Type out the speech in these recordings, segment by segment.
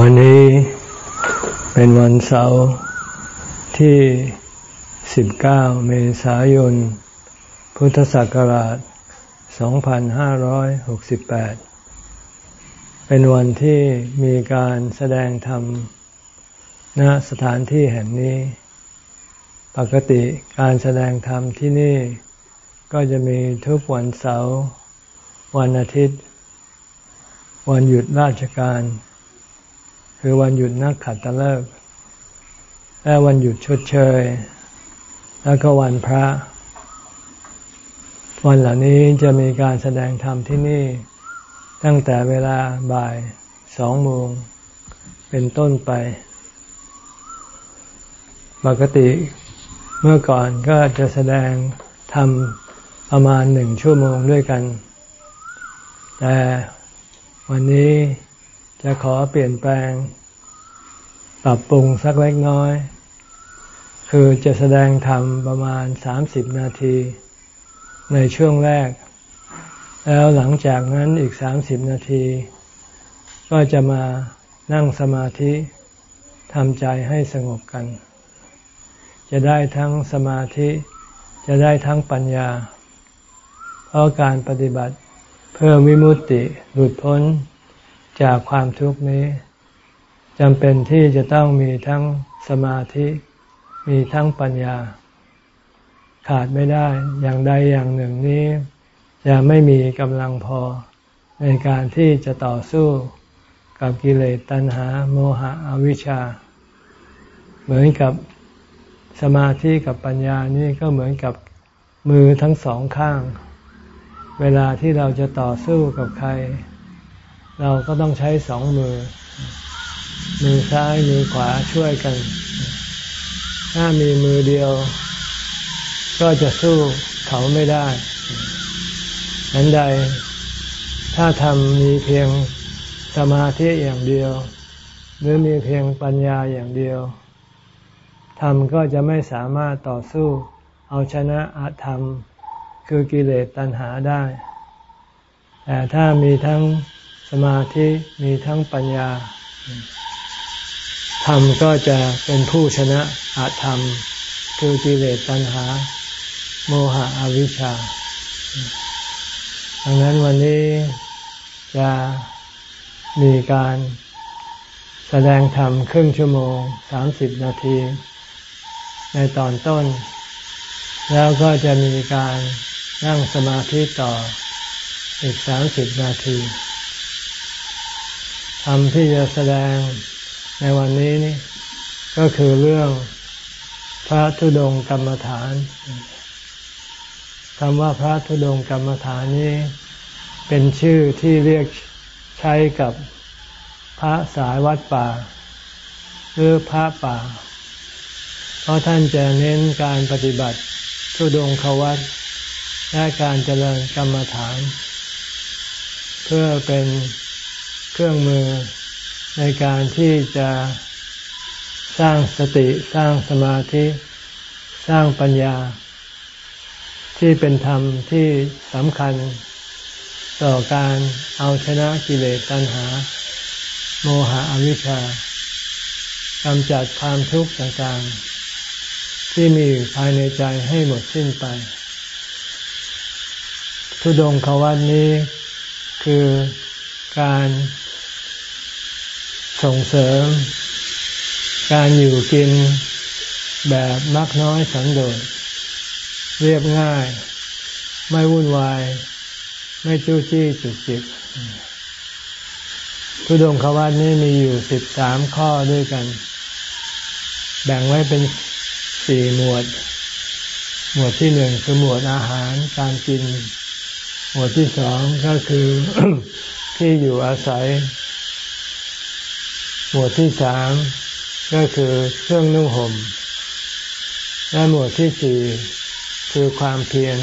วันนี้เป็นวันเสาร์ที่ 19 เมษายน พุทธศักราช 2568 เป็นวันที่มีการแสดงธรรมณสถานที่แห่งนี้ ปกติการแสดงธรรมที่นี่ก็จะมีทุกวันเสาร์วันอาทิตย์ วันหยุดราชการ คือวันหยุดนักขัตฤกษ์และวันหยุดชดเชย แล้วก็วันพระ วันเหล่านี้จะมีการแสดงธรรมที่นี่ ตั้งแต่เวลาบ่ายสองโมงเป็นต้นไป ปกติเมื่อก่อนก็จะแสดงธรรมประมาณหนึ่งชั่วโมงด้วยกัน แต่วันนี้ จะขอเปลี่ยนแปลง ปรับปรุงสักเล็กน้อย คือจะแสดงธรรมประมาณสามสิบนาที ในช่วงแรก แล้วหลังจากนั้นอีกสามสิบนาที ก็จะมานั่งสมาธิทำใจให้สงบกัน จะได้ทั้งสมาธิ จะได้ทั้งปัญญา เพราะการปฏิบัติเพื่อวิมุตติหลุดพ้น จากความทุกข์นี้จำเป็นที่จะต้องมีทั้งสมาธิ มีทั้งปัญญา ขาดไม่ได้อย่างใดอย่างหนึ่งนี้จะไม่มีกำลังพอในการที่จะต่อสู้กับกิเลสตัณหา โมหะอวิชชา เหมือนกับสมาธิกับปัญญานี่ก็เหมือนกับมือทั้งสองข้าง เวลาที่เราจะต่อสู้กับใคร เราก็ต้องใช้สองมือ มือซ้ายมือขวาช่วยกัน ถ้ามีมือเดียว ก็จะสู้เขาไม่ได้นั้นใด ถ้าทำมีเพียงสมาธิอย่างเดียว หรือมีเพียงปัญญาอย่างเดียวทำก็จะไม่สามารถต่อสู้เอาชนะอาธรรม คือกิเลสตัณหาได้ แต่ถ้ามีทั้ง สมาธิมีทั้งปัญญา ธรรมก็จะเป็นผู้ชนะอาธรรม คือกิเลสตัณหา โมหะอวิชชา ดังนั้นวันนี้จะมีการแสดงธรรมครึ่งชั่วโมงสามสิบนาที ในตอนต้น แล้วก็จะมีการนั่งสมาธิต่ออีกสามสิบนาที ธรรมที่จะแสดงในวันนี้นี่ก็คือเรื่องพระธุดงกรรมฐานคำว่าพระธุดงกรรมฐานนี้ เป็นชื่อที่เรียกใช้กับพระสายวัดป่า หรือพระป่า เพราะท่านจะเน้นการปฏิบัติทุดงควัตและการเจริญกรรมฐาน เพื่อเป็น เครื่องมือในการที่จะสร้างสติสร้างสมาธิ สร้างปัญญา ที่เป็นธรรมที่สำคัญ ต่อการเอาชนะกิเลสตัณหา โมหะอวิชชากำจัดความทุกข์ต่างๆ ที่มีอยู่ภายในใจให้หมดสิ้นไป ทุดงควัตนี้คือการ ส่งเสริม การอยู่กินแบบมักน้อยสันโดษเรียบง่าย ไม่วุ่นวาย ไม่จู้จี้จุกจิกทุดงควัตนี้มีอยู่สิบสามข้อด้วยกัน แบ่งไว้เป็นสี่หมวด หมวดที่หนึ่งคือหมวดอาหารการกิน หมวดที่สองก็คือที่อยู่อาศัย หมวดที่สามก็คือเครื่องนุ่งห่ม และหมวดที่สี่คือความเพียร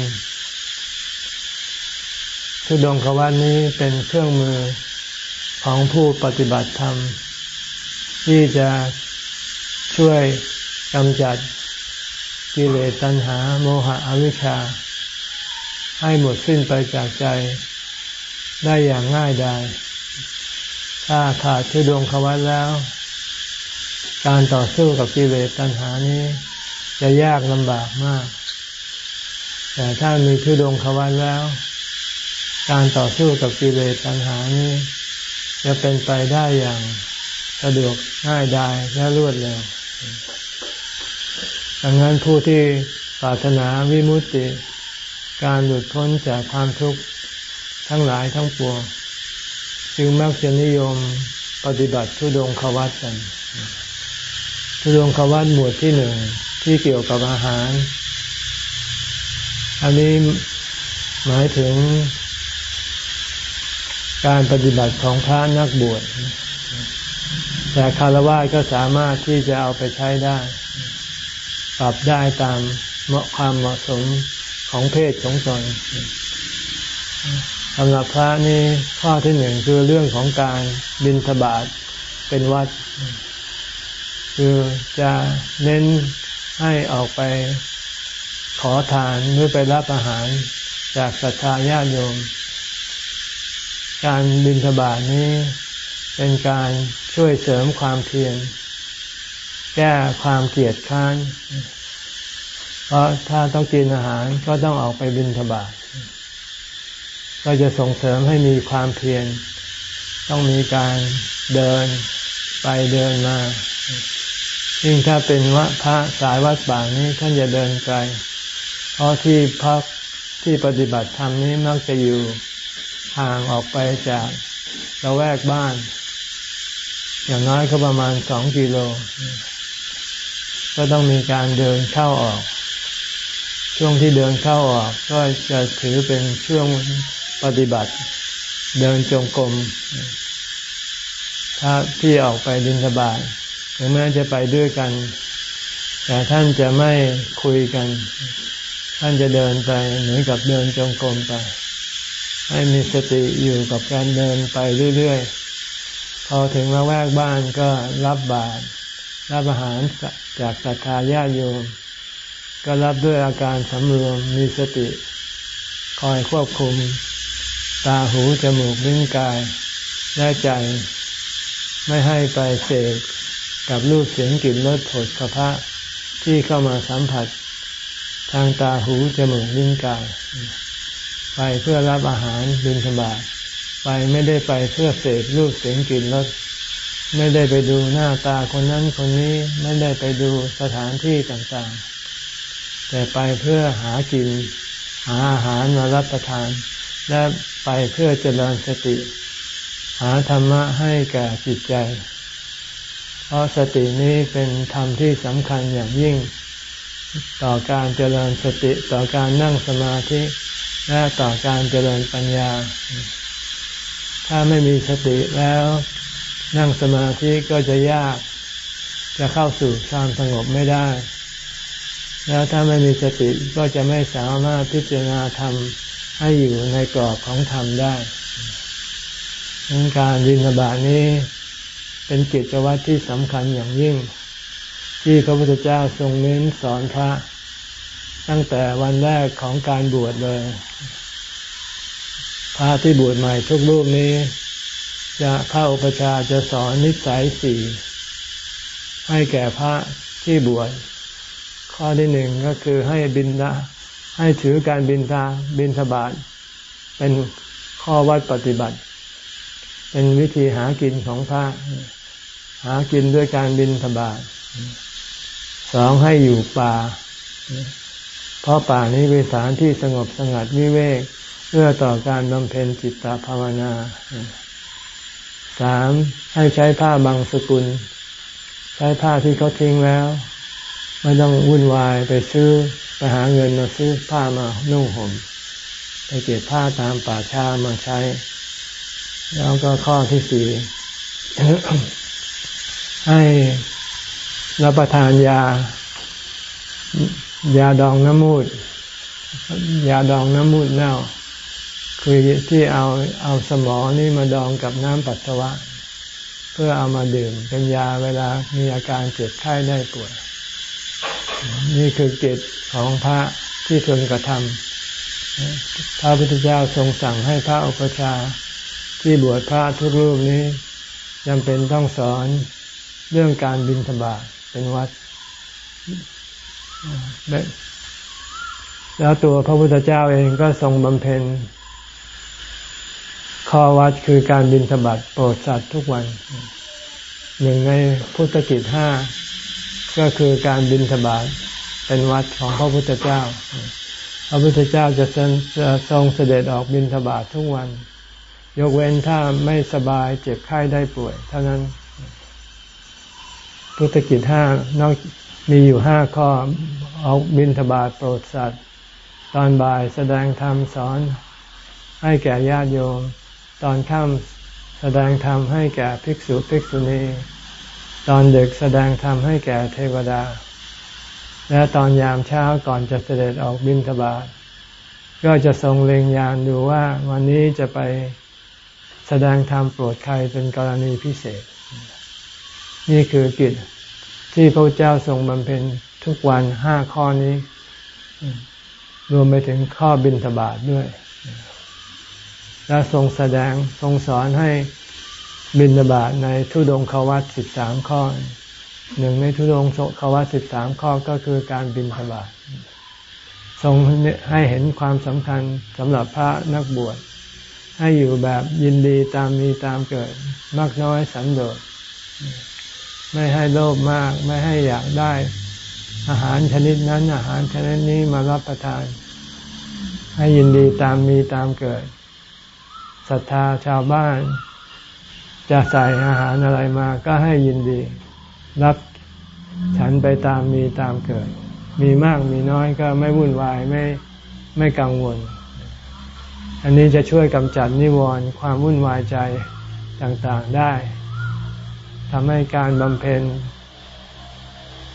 ทุดงควันี้เป็นเครื่องมือของผู้ปฏิบัติธรรม ที่จะช่วยกำจัดกิเลสตัณหาโมหะอวิชชา ให้หมดสิ้นไปจากใจได้อย่างง่ายดาย ถ้าขาดทุดงควัตแล้ว การต่อสู้กับกิเลสตัณหานี้ จะยากลำบากมาก แต่ถ้ามีทุดงควัตแล้ว การต่อสู้กับกิเลสตัณหานี้ จะเป็นไปได้อย่างสะดวกง่ายดายและรวดเร็วดังนั้นผู้ที่ปรารถนาวิมุตติ การหลุดพ้นจากความทุกข์ทั้งหลายทั้งปวง จึงมักจะนิยมปฏิบัติทุดงควัตกันทุดงควัตหมวดที่หนึ่งที่เกี่ยวกับอาหาร อันนี้หมายถึง การปฏิบัติของพระนักบวชแต่คารวะก็สามารถที่จะเอาไปใช้ได้ ปรับได้ตามเหมาะความเหมาะสมของเพศของตน สำหรับพระนี่ข้อที่หนึ่งคือเรื่องของการบินทบาทเป็นวัด คือจะเน้นให้ออกไปขอทานหรือไปรับอาหารจากศรัทธาญาติโยม การบินทบาทนี้เป็นการช่วยเสริมความเพียรแก้ความเกลียดค้าน เพราะถ้าต้องกินอาหารก็ต้องออกไปบินทบาท ก็จะส่งเสริมให้มีความเพียรต้องมีการเดินไปเดินมายิ่งถ้าเป็นวะพระสายวัดป่านี้ท่านจะเดินไกล เพราะที่พักที่ปฏิบัติธรรมนี้มักจะอยู่ห่างออกไปจากละแวกบ้าน อย่างน้อยก็ประมาณสองกิโล ก็ต้องมีการเดินเข้าออก ช่วงที่เดินเข้าออก ก็จะถือเป็นช่วง ปฏิบัติเดินจงกรมถ้าที่ออกไปดินทบาทถึงแม้จะไปด้วยกัน แต่ท่านจะไม่คุยกัน ท่านจะเดินไปเหมือนกับเดินจงกรมไป ให้มีสติอยู่กับการเดินไปเรื่อยๆ พอถึงละแวกบ้านก็รับบาตรรับอาหารจากศรัทธาญาติโยม ก็รับด้วยอาการสำรวมมีสติ คอยควบคุม ตาหูจมูกลิ้นกายและใจ ไม่ให้ไปเสกกับรูปเสียงกลิ่นรสผลสะพะที่เข้ามาสัมผัส ทางตาหูจมูกลิ้นกาย ไปเพื่อรับอาหารบิณฑบาตไปไม่ได้ไปเพื่อเสกรูปเสียงกลิ่นรสไม่ได้ไปดูหน้าตาคนนั้นคนนี้ไม่ได้ไปดูสถานที่ต่างๆ แต่ไปเพื่อหากิน หาอาหารมารับประทาน และไปเพื่อเจริญสติ หาธรรมะให้แก่จิตใจ เพราะสตินี้เป็นธรรมที่สำคัญอย่างยิ่ง ต่อการเจริญสติต่อการนั่งสมาธิ และต่อการเจริญปัญญา ถ้าไม่มีสติแล้วนั่งสมาธิก็จะยาก จะเข้าสู่ความสงบไม่ได้ แล้วถ้าไม่มีสติก็จะไม่สามารถพิจารณาธรรม ให้อยู่ในกรอบของธรรมได้การวินาบานี้เป็นกิจวัตรที่สำคัญอย่างยิ่ง ที่พระพุทธเจ้าทรงเน้นสอนพระ ตั้งแต่วันแรกของการบวชเลย พระที่บวชใหม่ทุกรูปนี้ จะเข้าอุปชาจะสอนนิสัยสี่ให้แก่พระที่บวชข้อที่หนึ่งก็คือให้บินละ ให้ถือการบินทาบินทบาทเป็นข้อวัดปฏิบัติ เป็นวิธีหากินของพระหากินด้วยการบินทบาทสองให้อยู่ป่า เพราะป่านี้เป็นสถานที่สงบสงัดวิเวกเพื่อต่อการบำเพ็ญจิตตภาวนาสามให้ใช้ผ้าบางสกุล ใช้ผ้าที่เขาทิ้งแล้ว ไม่ต้องวุ่นวายไปซื้อ หาเงินมาซื้อผ้ามานุ่งห่มไปเก็บผ้าตามป่าช้ามาใช้ แล้วก็ข้อที่สี่ให้รับประทานยา ยาดองน้ำมูด ยาดองน้ำมูดเน่า คือที่เอาเอาสมอนี่มาดองกับน้ำปัสสาวะ เพื่อเอามาดื่มเป็นยาเวลามีอาการเจ็บไข้ได้ป่วย นี่คือเกตของพระที่ทรงกระทำพระพุทธเจ้าทรงสั่งให้พระอุปชาที่บวชพระทุกรูปนี้จำเป็นต้องสอนเรื่องการบินธบาตเป็นวัด แล้วตัวพระพุทธเจ้าเองก็ทรงบำเพ็ญข้อวัดคือการบินธบัตโปรดสัตว์ทุกวัน หนึ่งในพุทธกิจห้า ก็คือการบินธบาตเป็นวัดของพระพุทธเจ้า พระพุทธเจ้าจะทรงเสด็จออกบินธบาตทุกวัน ยกเว้นถ้าไม่สบายเจ็บไข้ได้ป่วย เท่านั้น พุทธกิจห้านอกมีอยู่ห้าข้อออกบินธบาตโปรดสัตว์ ตอนบ่ายแสดงธรรมสอน ให้แก่ญาติโยม ตอนค่ำแสดงธรรมให้แก่ภิกษุภิกษุณี ตอนเด็กแสดงธรรมให้แก่เทวดา และตอนยามเช้าก่อนจะเสด็จออกบินทบาทก็จะทรงเล็งยานดูว่าวันนี้จะไปแสดงธรรมโปรดใครเป็นกรณีพิเศษ นี่คือกิจที่พระเจ้าทรงบำเพ็ญทุกวันห้าข้อนี้ รวมไปถึงข้อบินทบาทด้วย และทรงแสดงทรงสอนให้ บินบาทในทุดงควัตสิบสามข้อหนึ่งในทุดงคว่าสิบสามข้อก็คือการบินบาตทรงให้เห็นความสำคัญสำหรับพระนักบวช ให้อยู่แบบยินดีตามมีตามเกิด มากน้อยสันโดษไม่ให้โลภมาก ไม่ให้อยากได้ อาหารชนิดนั้นอาหารชนิดนี้มารับประทาน ให้ยินดีตามมีตามเกิดศรัทธาชาวบ้าน จะใส่อาหารอะไรมาก็ให้ยินดี รับฉันไปตามมีตามเกิด มีมากมีน้อยก็ไม่วุ่นวายไม่ไม่กังวล อันนี้จะช่วยกำจัดนิวรณ์ความวุ่นวายใจต่างๆได้ทำให้การบำเพ็ญ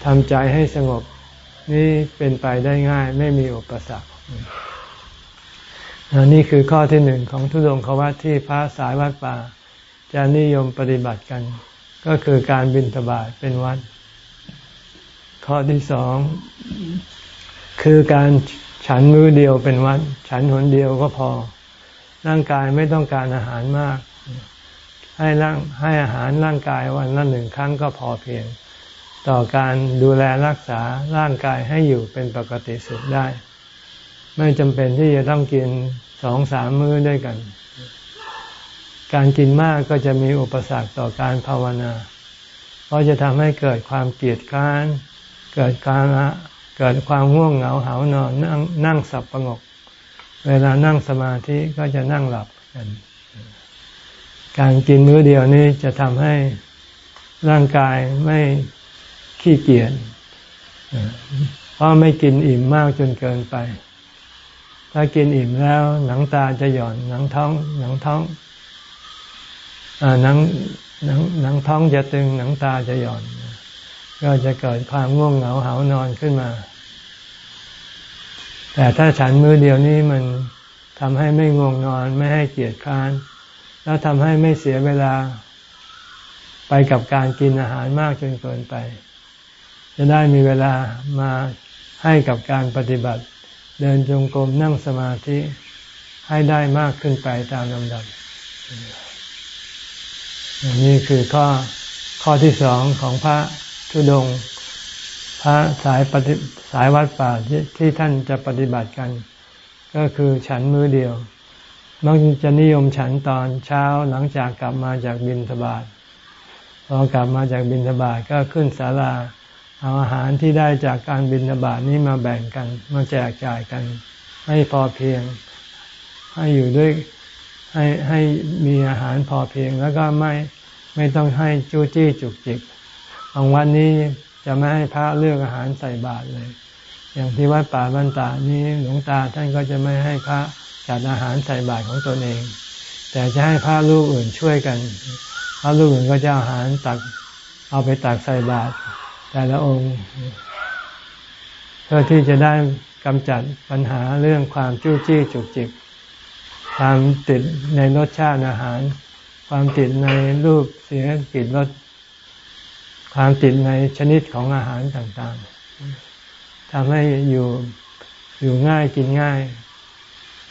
ทำใจให้สงบ นี่เป็นไปได้ง่ายไม่มีอุปสรรคนี่คือข้อที่หนึ่งของทุดงควัตที่พระสายวัดป่า จะนิยมปฏิบัติกัน ก็คือการบินทบาทเป็นวัด ข้อที่สองคือการฉันมือเดียวเป็นวัด ฉันหนเดียวก็พอ ร่างกายไม่ต้องการอาหารมาก ให้ร่างให้อาหารร่างกายวันละหนึ่งครั้งก็พอเพียง ต่อการดูแลรักษาร่างกายให้อยู่เป็นปกติสุขได้ ไม่จำเป็นที่จะต้องกินสองสามมื้อด้วยกัน การกินมากก็จะมีอุปสรรคต่อการภาวนา เพราะจะทำให้เกิดความเกลียดค้าน เกิดการเกิดความง่วงเหงาหานอนนั่งนั่งสับประงก เวลานั่งสมาธิก็จะนั่งหลับกัน การกินมื้อเดียวนี้จะทำให้ร่างกายไม่ขี้เกียจเพราะไม่กินอิ่มมากจนเกินไป ถ้ากินอิ่มแล้วหนังตาจะหย่อนหนังท้องหนังท้อง หนังหนังหนังท้องจะตึงหนังตาจะหย่อน ก็จะเกิดความง่วงเหงาหานอนขึ้นมา แต่ถ้าฉันมือเดียวนี้มันทำให้ไม่ง่วงนอนไม่ให้เกียจคร้าน แล้วทำให้ไม่เสียเวลาไปกับการกินอาหารมากจนเกินไป จะได้มีเวลามาให้กับการปฏิบัติ เดินจงกรมนั่งสมาธิให้ได้มากขึ้นไปตามลำดับ นี่คือข้อข้อที่สองของพระทุดงพระสายปฏิสายวัดป่าที่ที่ท่านจะปฏิบัติกัน ก็คือฉันมือเดียว มักจะนิยมฉันตอนเช้าหลังจากกลับมาจากบินทบาทพอกลับมาจากบินทบาทก็ขึ้นศาลาเอาอาหารที่ได้จากการบินทบาทนี้มาแบ่งกันมาแจกจ่ายกัน ให้พอเพียง ให้อยู่ด้วย ให้ให้มีอาหารพอเพียง แล้วก็ไม่ไม่ต้องให้จู้จี้จุกจิกบางวันนี้จะไม่ให้พระเลือกอาหารใส่บาตรเลย อย่างที่วัดป่าบ้านตานี้หลวงตาท่านก็จะไม่ให้พระจัดอาหารใส่บาตรของตนเอง แต่จะให้พระลูกอื่นช่วยกัน พระลูกอื่นก็จะอาหารตักเอาไปตักใส่บาตรแต่ละองค์เพื่อที่จะได้กำจัดปัญหาเรื่องความจู้จี้จุกจิก ความติดในรสชาติอาหาร ความติดในรูปเสียงกลิ่นรสความติดในชนิดของอาหารต่างๆทำให้อยู่อยู่ง่ายกินง่าย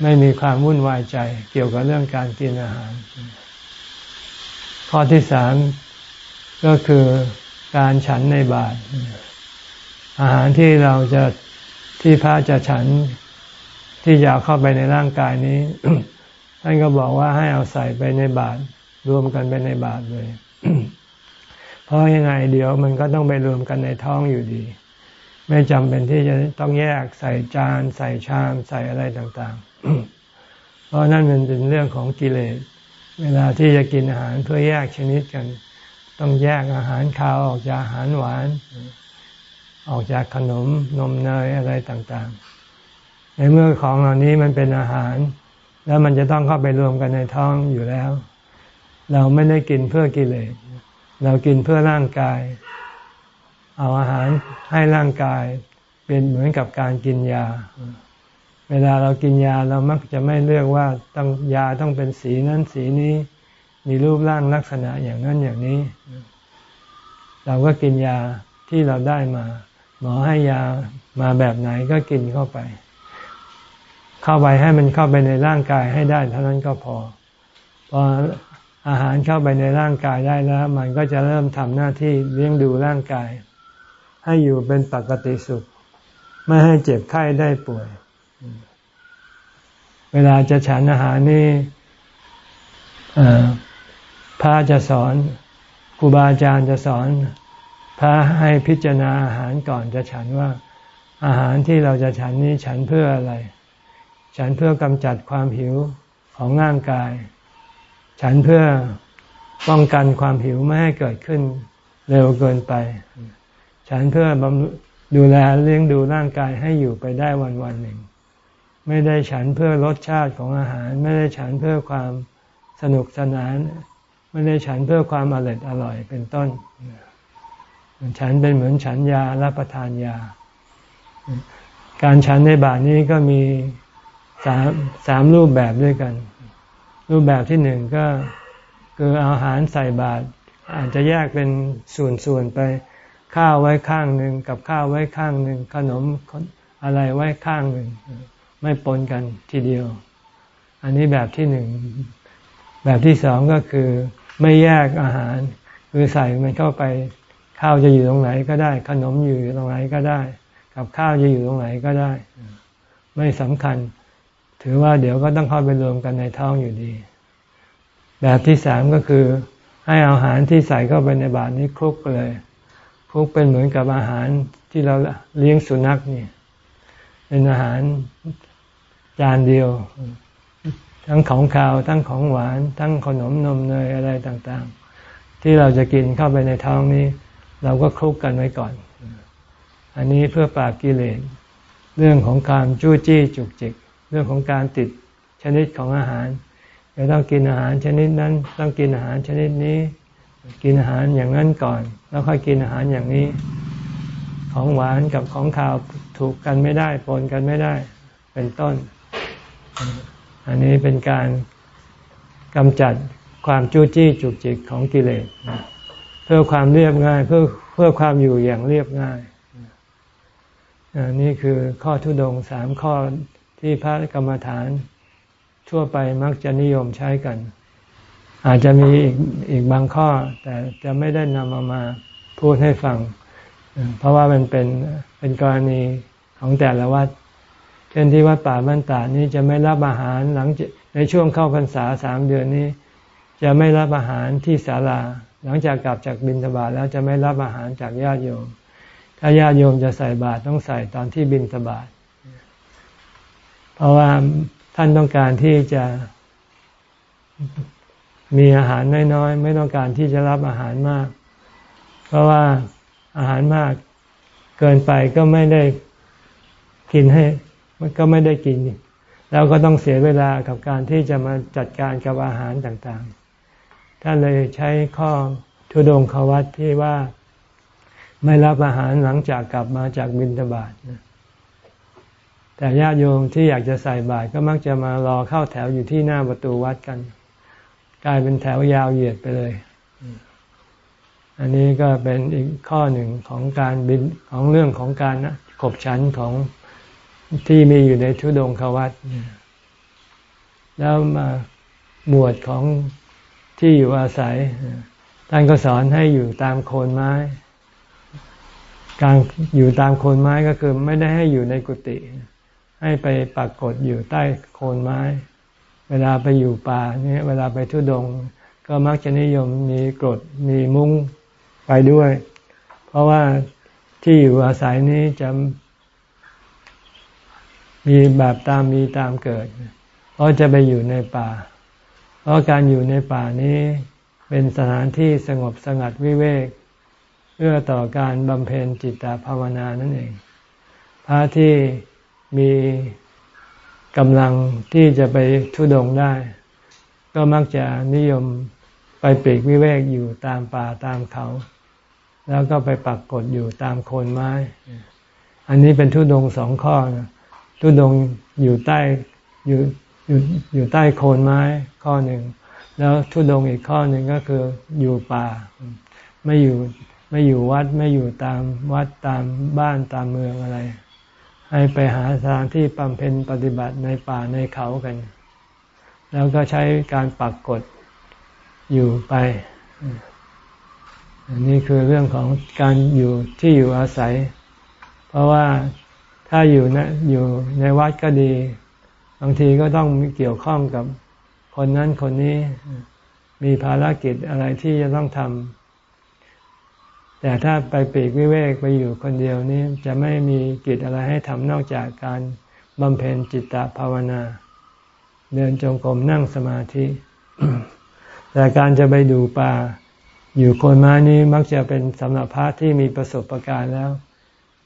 ไม่มีความวุ่นวายใจ เกี่ยวกับเรื่องการกินอาหาร ข้อที่สามก็คือการฉันในบาตรอาหารที่เราจะที่พระจะฉันที่จะเข้าไปในร่างกายนี้ ท่านก็บอกว่าให้เอาใส่ไปในบาตรรวมกันไปในบาตรเลย เพราะยังไงเดี๋ยวมันก็ต้องไปรวมกันในท้องอยู่ดี ไม่จำเป็นที่จะต้องแยกใส่จาน ใส่ชาม ใส่อะไรต่างๆ เพราะนั่นมันเป็นเรื่องของกิเลส เวลาที่จะกินอาหารเพื่อแยกชนิดกัน ต้องแยกอาหารคาวออกจากอาหารหวานออกจากขนมนมเนยอะไรต่างๆ ในเมื่อของเหล่านี้มันเป็นอาหาร แล้วมันจะต้องเข้าไปรวมกันในท้องอยู่แล้ว เราไม่ได้กินเพื่อกิเลส เรากินเพื่อร่างกาย เอาอาหารให้ร่างกาย เป็นเหมือนกับการกินยา เวลาเรากินยาเรามักจะไม่เลือกว่าต้องยาต้องเป็นสีนั้นสีนี้ มีรูปร่างลักษณะอย่างนั้นอย่างนี้ เราก็กินยาที่เราได้มา หมอให้ยามาแบบไหนก็กินเข้าไป เข้าไปให้มันเข้าไปในร่างกายให้ได้เท่านั้นก็พอ พออาหารเข้าไปในร่างกายได้แล้ว มันก็จะเริ่มทำหน้าที่เลี้ยงดูร่างกาย ให้อยู่เป็นปกติสุข ไม่ให้เจ็บไข้ได้ป่วย เวลาจะฉันอาหารนี่พระจะสอนครูบาอาจารย์จะสอน พระให้พิจารณาอาหารก่อนจะฉันว่า อาหารที่เราจะฉันนี้ฉันเพื่ออะไร ฉันเพื่อกำจัดความหิวของร่างกาย ฉันเพื่อป้องกันความหิวไม่ให้เกิดขึ้นเร็วเกินไป ฉันเพื่อบำดูแลเลี้ยงดูร่างกายให้อยู่ไปได้วันวันหนึ่ง ไม่ได้ฉันเพื่อรสชาติของอาหาร ไม่ได้ฉันเพื่อความสนุกสนาน ไม่ได้ฉันเพื่อความอร่อยอร่อยเป็นต้น ฉันเป็นเหมือนฉันยารับประทานยา การฉันในบาทนี้ก็มี สามสามรูปแบบด้วยกัน รูปแบบที่หนึ่งก็คืออาหารใส่บาตรอาจจะแยกเป็นส่วนๆไป ข้าวไว้ข้างหนึ่งกับข้าวไว้ข้างหนึ่งขนมอะไรไว้ข้างหนึ่งไม่ปนกันทีเดียว อันนี้แบบที่หนึ่งแบบที่สองก็คือไม่แยกอาหาร คือใส่มันเข้าไป ข้าวจะอยู่ตรงไหนก็ได้ ขนมอยู่ตรงไหนก็ได้ กับข้าวจะอยู่ตรงไหนก็ได้ ไม่สำคัญ ถือว่าเดี๋ยวก็ต้องเข้าไปรวมกันในท้องอยู่ดี แบบที่สามก็คือ ให้อาหารที่ใส่เข้าไปในบาตรนี้คลุกเลยคลุกเป็นเหมือนกับอาหารที่เราเลี้ยงสุนัขนี่เป็นอาหารจานเดียว ทั้งของขาวทั้งของหวาน ทั้งขนมนมเนยอะไรต่างๆ ที่เราจะกินเข้าไปในท้องนี้ เราก็คลุกกันไว้ก่อน อันนี้เพื่อปราบกิเลสเรื่องของการจู้จี้จุกจิก เรื่องของการติดชนิดของอาหารจะต้องกินอาหารชนิดนั้น ต้องกินอาหารชนิดนี้ กินอาหารอย่างนั้นก่อน แล้วค่อยกินอาหารอย่างนี้ ของหวานกับของข้าวถูกกันไม่ได้ปนกันไม่ได้ เป็นต้น อันนี้เป็นการกำจัดความจู้จี้จุกจิกของกิเลสเพื่อความเรียบง่ายเพื่อเพื่อความอยู่อย่างเรียบง่ายนี่คือข้อทุดงสามข้อ ที่พระกรรมฐานทั่วไปมักจะนิยมใช้กัน อาจจะมีอีกอีกบางข้อ แต่จะไม่ได้นำมามาพูดให้ฟัง เพราะว่ามันเป็นเป็นกรณีของแต่ละวัด เช่นที่วัดป่าบ้านตานี้จะไม่รับอาหารหลังในช่วงเข้าพรรษาสามเดือนนี้ จะไม่รับอาหารที่ศาลา หลังจากกลับจากบิณฑบาตแล้วจะไม่รับอาหารจากญาติโยม ถ้าญาติโยมจะใส่บาตรต้องใส่ตอนที่บิณฑบาต เพราะว่าท่านต้องการที่จะมีอาหารน้อยๆ ไม่ต้องการที่จะรับอาหารมาก เพราะว่าอาหารมากเกินไปก็ไม่ได้กินให้ มันก็ไม่ได้กิน แล้วก็ต้องเสียเวลากับการที่จะมาจัดการกับอาหารต่างๆ ท่านเลยใช้ข้อทุดงควัตที่ว่าไม่รับอาหารหลังจากกลับมาจากบินทบาทนะ แต่ญาติโยมที่อยากจะใส่บาตรก็มักจะมารอเข้าแถวอยู่ที่หน้าประตูวัดกัน กลายเป็นแถวยาวเหยียดไปเลย อันนี้ก็เป็นอีกข้อหนึ่งของการบินของเรื่องของการขบฉันของที่มีอยู่ในทุดงควัตแล้วมาบวชของที่อยู่อาศัยท่านก็สอนให้อยู่ตามโคนไม้ การอยู่ตามโคนไม้ก็คือไม่ได้ให้อยู่ในกุฏิ ให้ไปปักกฏอยู่ใต้โคนไม้ เวลาไปอยู่ป่าเนี่ยเวลาไปทุดง ก็มักจะนิยมมีกรดมีมุ้งไปด้วย เพราะว่าที่อยู่อาศัยนี้จะมีแบบตามมีตามเกิด เพราะจะไปอยู่ในป่า เพราะการอยู่ในป่านี้เป็นสถานที่สงบสงัดวิเวก เพื่อต่อการบำเพ็ญจิตตภาวนานั่นเอง พระที่ มีกำลังที่จะไปทุดงได้ ก็มักจะนิยมไปปีกวิเวกอยู่ตามป่าตามเขา แล้วก็ไปปักกดอยู่ตามโคนไม้ อันนี้เป็นทุดงสองข้อนะทุดงอยู่ใต้อยู่อยู่อยู่ใต้โคนไม้ข้อหนึ่ง แล้วทุดงอีกข้อหนึ่งก็คืออยู่ป่า ไม่อยู่ไม่อยู่วัดไม่อยู่ตามวัดตามบ้านตามเมืองอะไร ให้ไปหาสถานที่บำเพ็ญปฏิบัติในป่าในเขากัน แล้วก็ใช้การปักกฎอยู่ไป อันนี้คือเรื่องของการอยู่ที่อยู่อาศัย เพราะว่าถ้าอยู่นะอยู่ในวัดก็ดี บางทีก็ต้องมีเกี่ยวข้องกับคนนั้นคนนี้มีภารกิจอะไรที่จะต้องทำ แต่ถ้าไปปีกวิเวกไปอยู่คนเดียวนี้จะไม่มีกิจอะไรให้ทำนอกจากการบำเพ็ญจิตตภาวนา เดินจงกรมนั่งสมาธิ แต่การจะไปดูป่า อยู่คนมานี้มักจะเป็นสำหรับพระที่มีประสบะการณ์แล้ว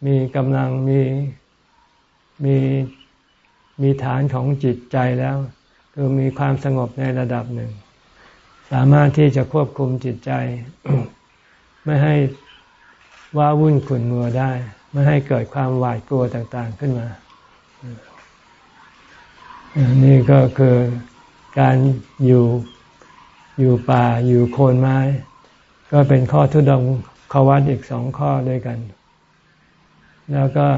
มีกำลังมีมีมีฐานของจิตใจแล้ว คือมีความสงบในระดับหนึ่ง สามารถที่จะควบคุมจิตใจ ไม่ให้ ว้าวุ่นขุนมัวได้ ไม่ให้เกิดความหวาดกลัวต่างๆขึ้นมา นี่ก็คือการอยู่อยู่ป่าอยู่โคนไม้ ก็เป็นข้อทุดงขวัตอีกสองข้อด้วยกัน แล้วก็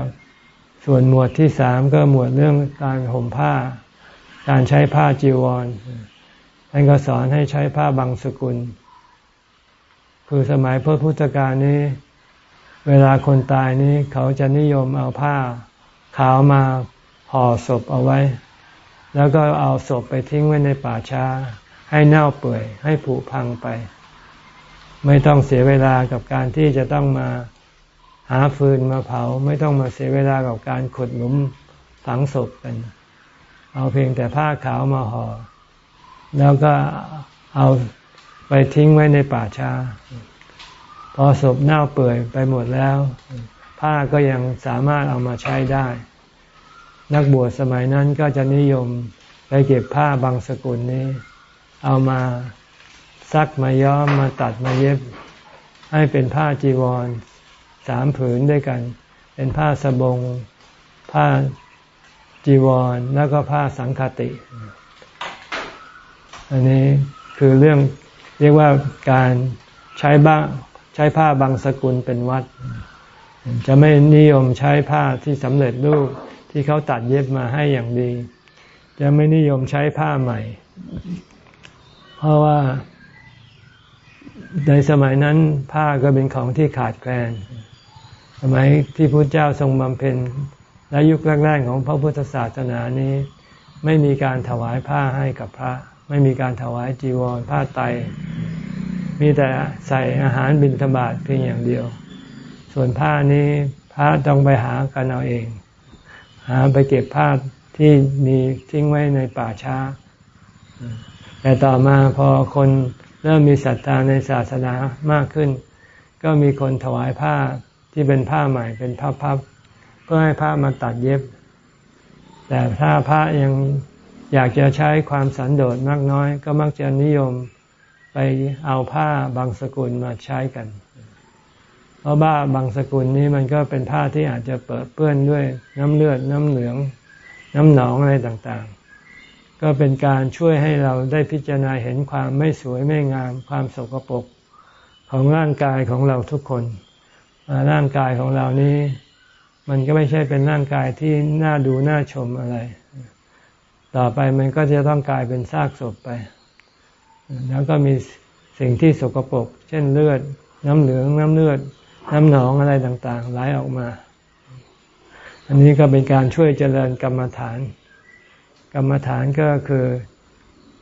ส่วนหมวดที่สามก็หมวดเรื่องการห่มผ้า การใช้ผ้าจีวรท่านก็สอนให้ใช้ผ้าบางสกุล คือสมัยพระพุทธกาลนี้ เวลาคนตายนี้เขาจะนิยมเอาผ้าขาวมาห่อศพเอาไว้ แล้วก็เอาศพไปทิ้งไว้ในป่าช้า ให้เน่าเปื่อย ให้ผุพังไป ไม่ต้องเสียเวลากับการที่จะต้องมาหาฟืนมาเผา ไม่ต้องมาเสียเวลากับการขุดหลุมฝังศพกัน เอาเพียงแต่ผ้าขาวมาห่อแล้วก็เอาไปทิ้งไว้ในป่าช้า พอศพเน่าเปื่อยไปหมดแล้ว ผ้าก็ยังสามารถเอามาใช้ได้ นักบวชสมัยนั้นก็จะนิยมไปเก็บผ้าบางสกุลนี้ เอามาซักมาย้อมมาตัดมาเย็บ ให้เป็นผ้าจีวรสามผืนด้วยกัน เป็นผ้าสบง ผ้าจีวรแล้วก็ผ้าสังคติ อันนี้คือเรื่องเรียกว่าการใช้บ้าง ใช้ผ้าบางสกุลเป็นวัด จะไม่นิยมใช้ผ้าที่สำเร็จรูปที่เขาตัดเย็บมาให้อย่างดี จะไม่นิยมใช้ผ้าใหม่ เพราะว่า ในสมัยนั้นผ้าก็เป็นของที่ขาดแคลนสมัยที่พระเจ้าทรงบำเพ็ญและยุคแรกๆของพระพุทธศาสนานี้ ไม่มีการถวายผ้าให้กับพระ ไม่มีการถวายจีวรผ้าไต มีแต่ใส่อาหารบิณฑบาตเพียงอย่างเดียว ส่วนผ้านี้พระต้องไปหากันเอาเอง หาไปเก็บผ้าที่มีทิ้งไว้ในป่าช้า แต่ต่อมาพอคนเริ่มมีศรัทธาในศาสนามากขึ้น ก็มีคนถวายผ้าที่เป็นผ้าใหม่เป็นผ้าพับเพื่อให้พระมาตัดเย็บ แต่ถ้าพระยังอยากจะใช้ความสันโดษมากน้อย ก็มักจะนิยม ไปเอาผ้าบางสกุลมาใช้กัน เพราะบ้าบางสกุลนี้มันก็เป็นผ้าที่อาจจะเปิดเปื้อนด้วยน้ำเลือดน้ำเหลือง น้ำหนองอะไรต่างๆ ก็เป็นการช่วยให้เราได้พิจารณาเห็นความไม่สวยไม่งาม ความสกปรกของร่างกายของเราทุกคน ร่างกายของเรานี้ มันก็ไม่ใช่เป็นร่างกายที่น่าดูน่าชมอะไร ต่อไปมันก็จะต้องกลายเป็นซากศพไป แล้วก็มีสิ่งที่สกปรกเช่นเลือด น้ำเหลืองน้ำเลือด น้ำหนองอะไรต่างๆไหลออกมา อันนี้ก็เป็นการช่วยเจริญกรรมฐาน กรรมฐานก็คือ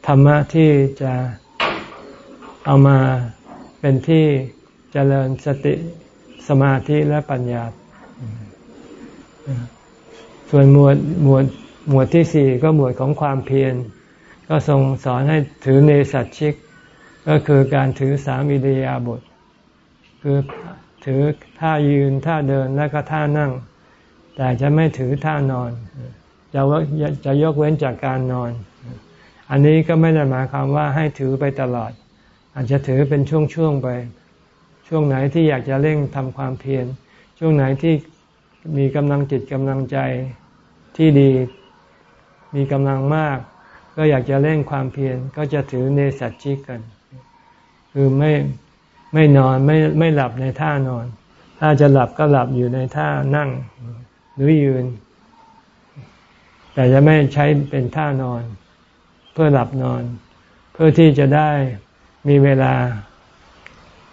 ธรรมะที่จะเอามาเป็นที่เจริญสติสมาธิและปัญญา ส่วนหมวดหมวดหมวดที่สี่ก็หมวดของความเพียร ก็ทรงสอนให้ถือเนสัตชิก ก็คือการถือสามิริยาบท คือถือท่ายืนท่าเดินและก็ท่านั่ง แต่จะไม่ถือท่านอนจะว่าจะยกเว้นจากการนอน อันนี้ก็ไม่ได้หมายความว่าให้ถือไปตลอด อาจจะถือเป็นช่วงๆไป ช่วงไหนที่อยากจะเร่งทำความเพียรช่วงไหนที่มีกำลังจิตกำลังใจที่ดี มีกำลังมาก ก็อยากจะเร่งความเพียรก็จะถือเนสัตชิกกัน คือไม่ไม่นอนไม่ไม่หลับในท่านอน ถ้าจะหลับก็หลับอยู่ในท่านั่งหรือยืน แต่จะไม่ใช้เป็นท่านอน เพื่อหลับนอน เพื่อที่จะได้มีเวลา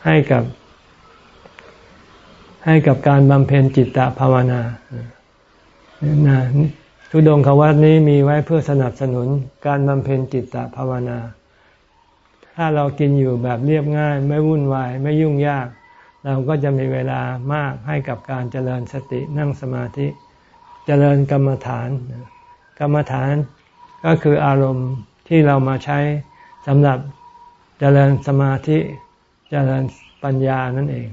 ให้กับ ให้กับการบำเพ็ญจิตตภาวนานะ ทุดงควัตนี้มีไว้เพื่อสนับสนุนการบำเพ็ญจิตตภาวนา ถ้าเรากินอยู่แบบเรียบง่าย ไม่วุ่นวาย ไม่ยุ่งยาก เราก็จะมีเวลามากให้กับการเจริญสตินั่งสมาธิ เจริญกรรมฐาน กรรมฐานก็คืออารมณ์ที่เรามาใช้สำหรับเจริญสมาธิ เจริญปัญญานั่นเอง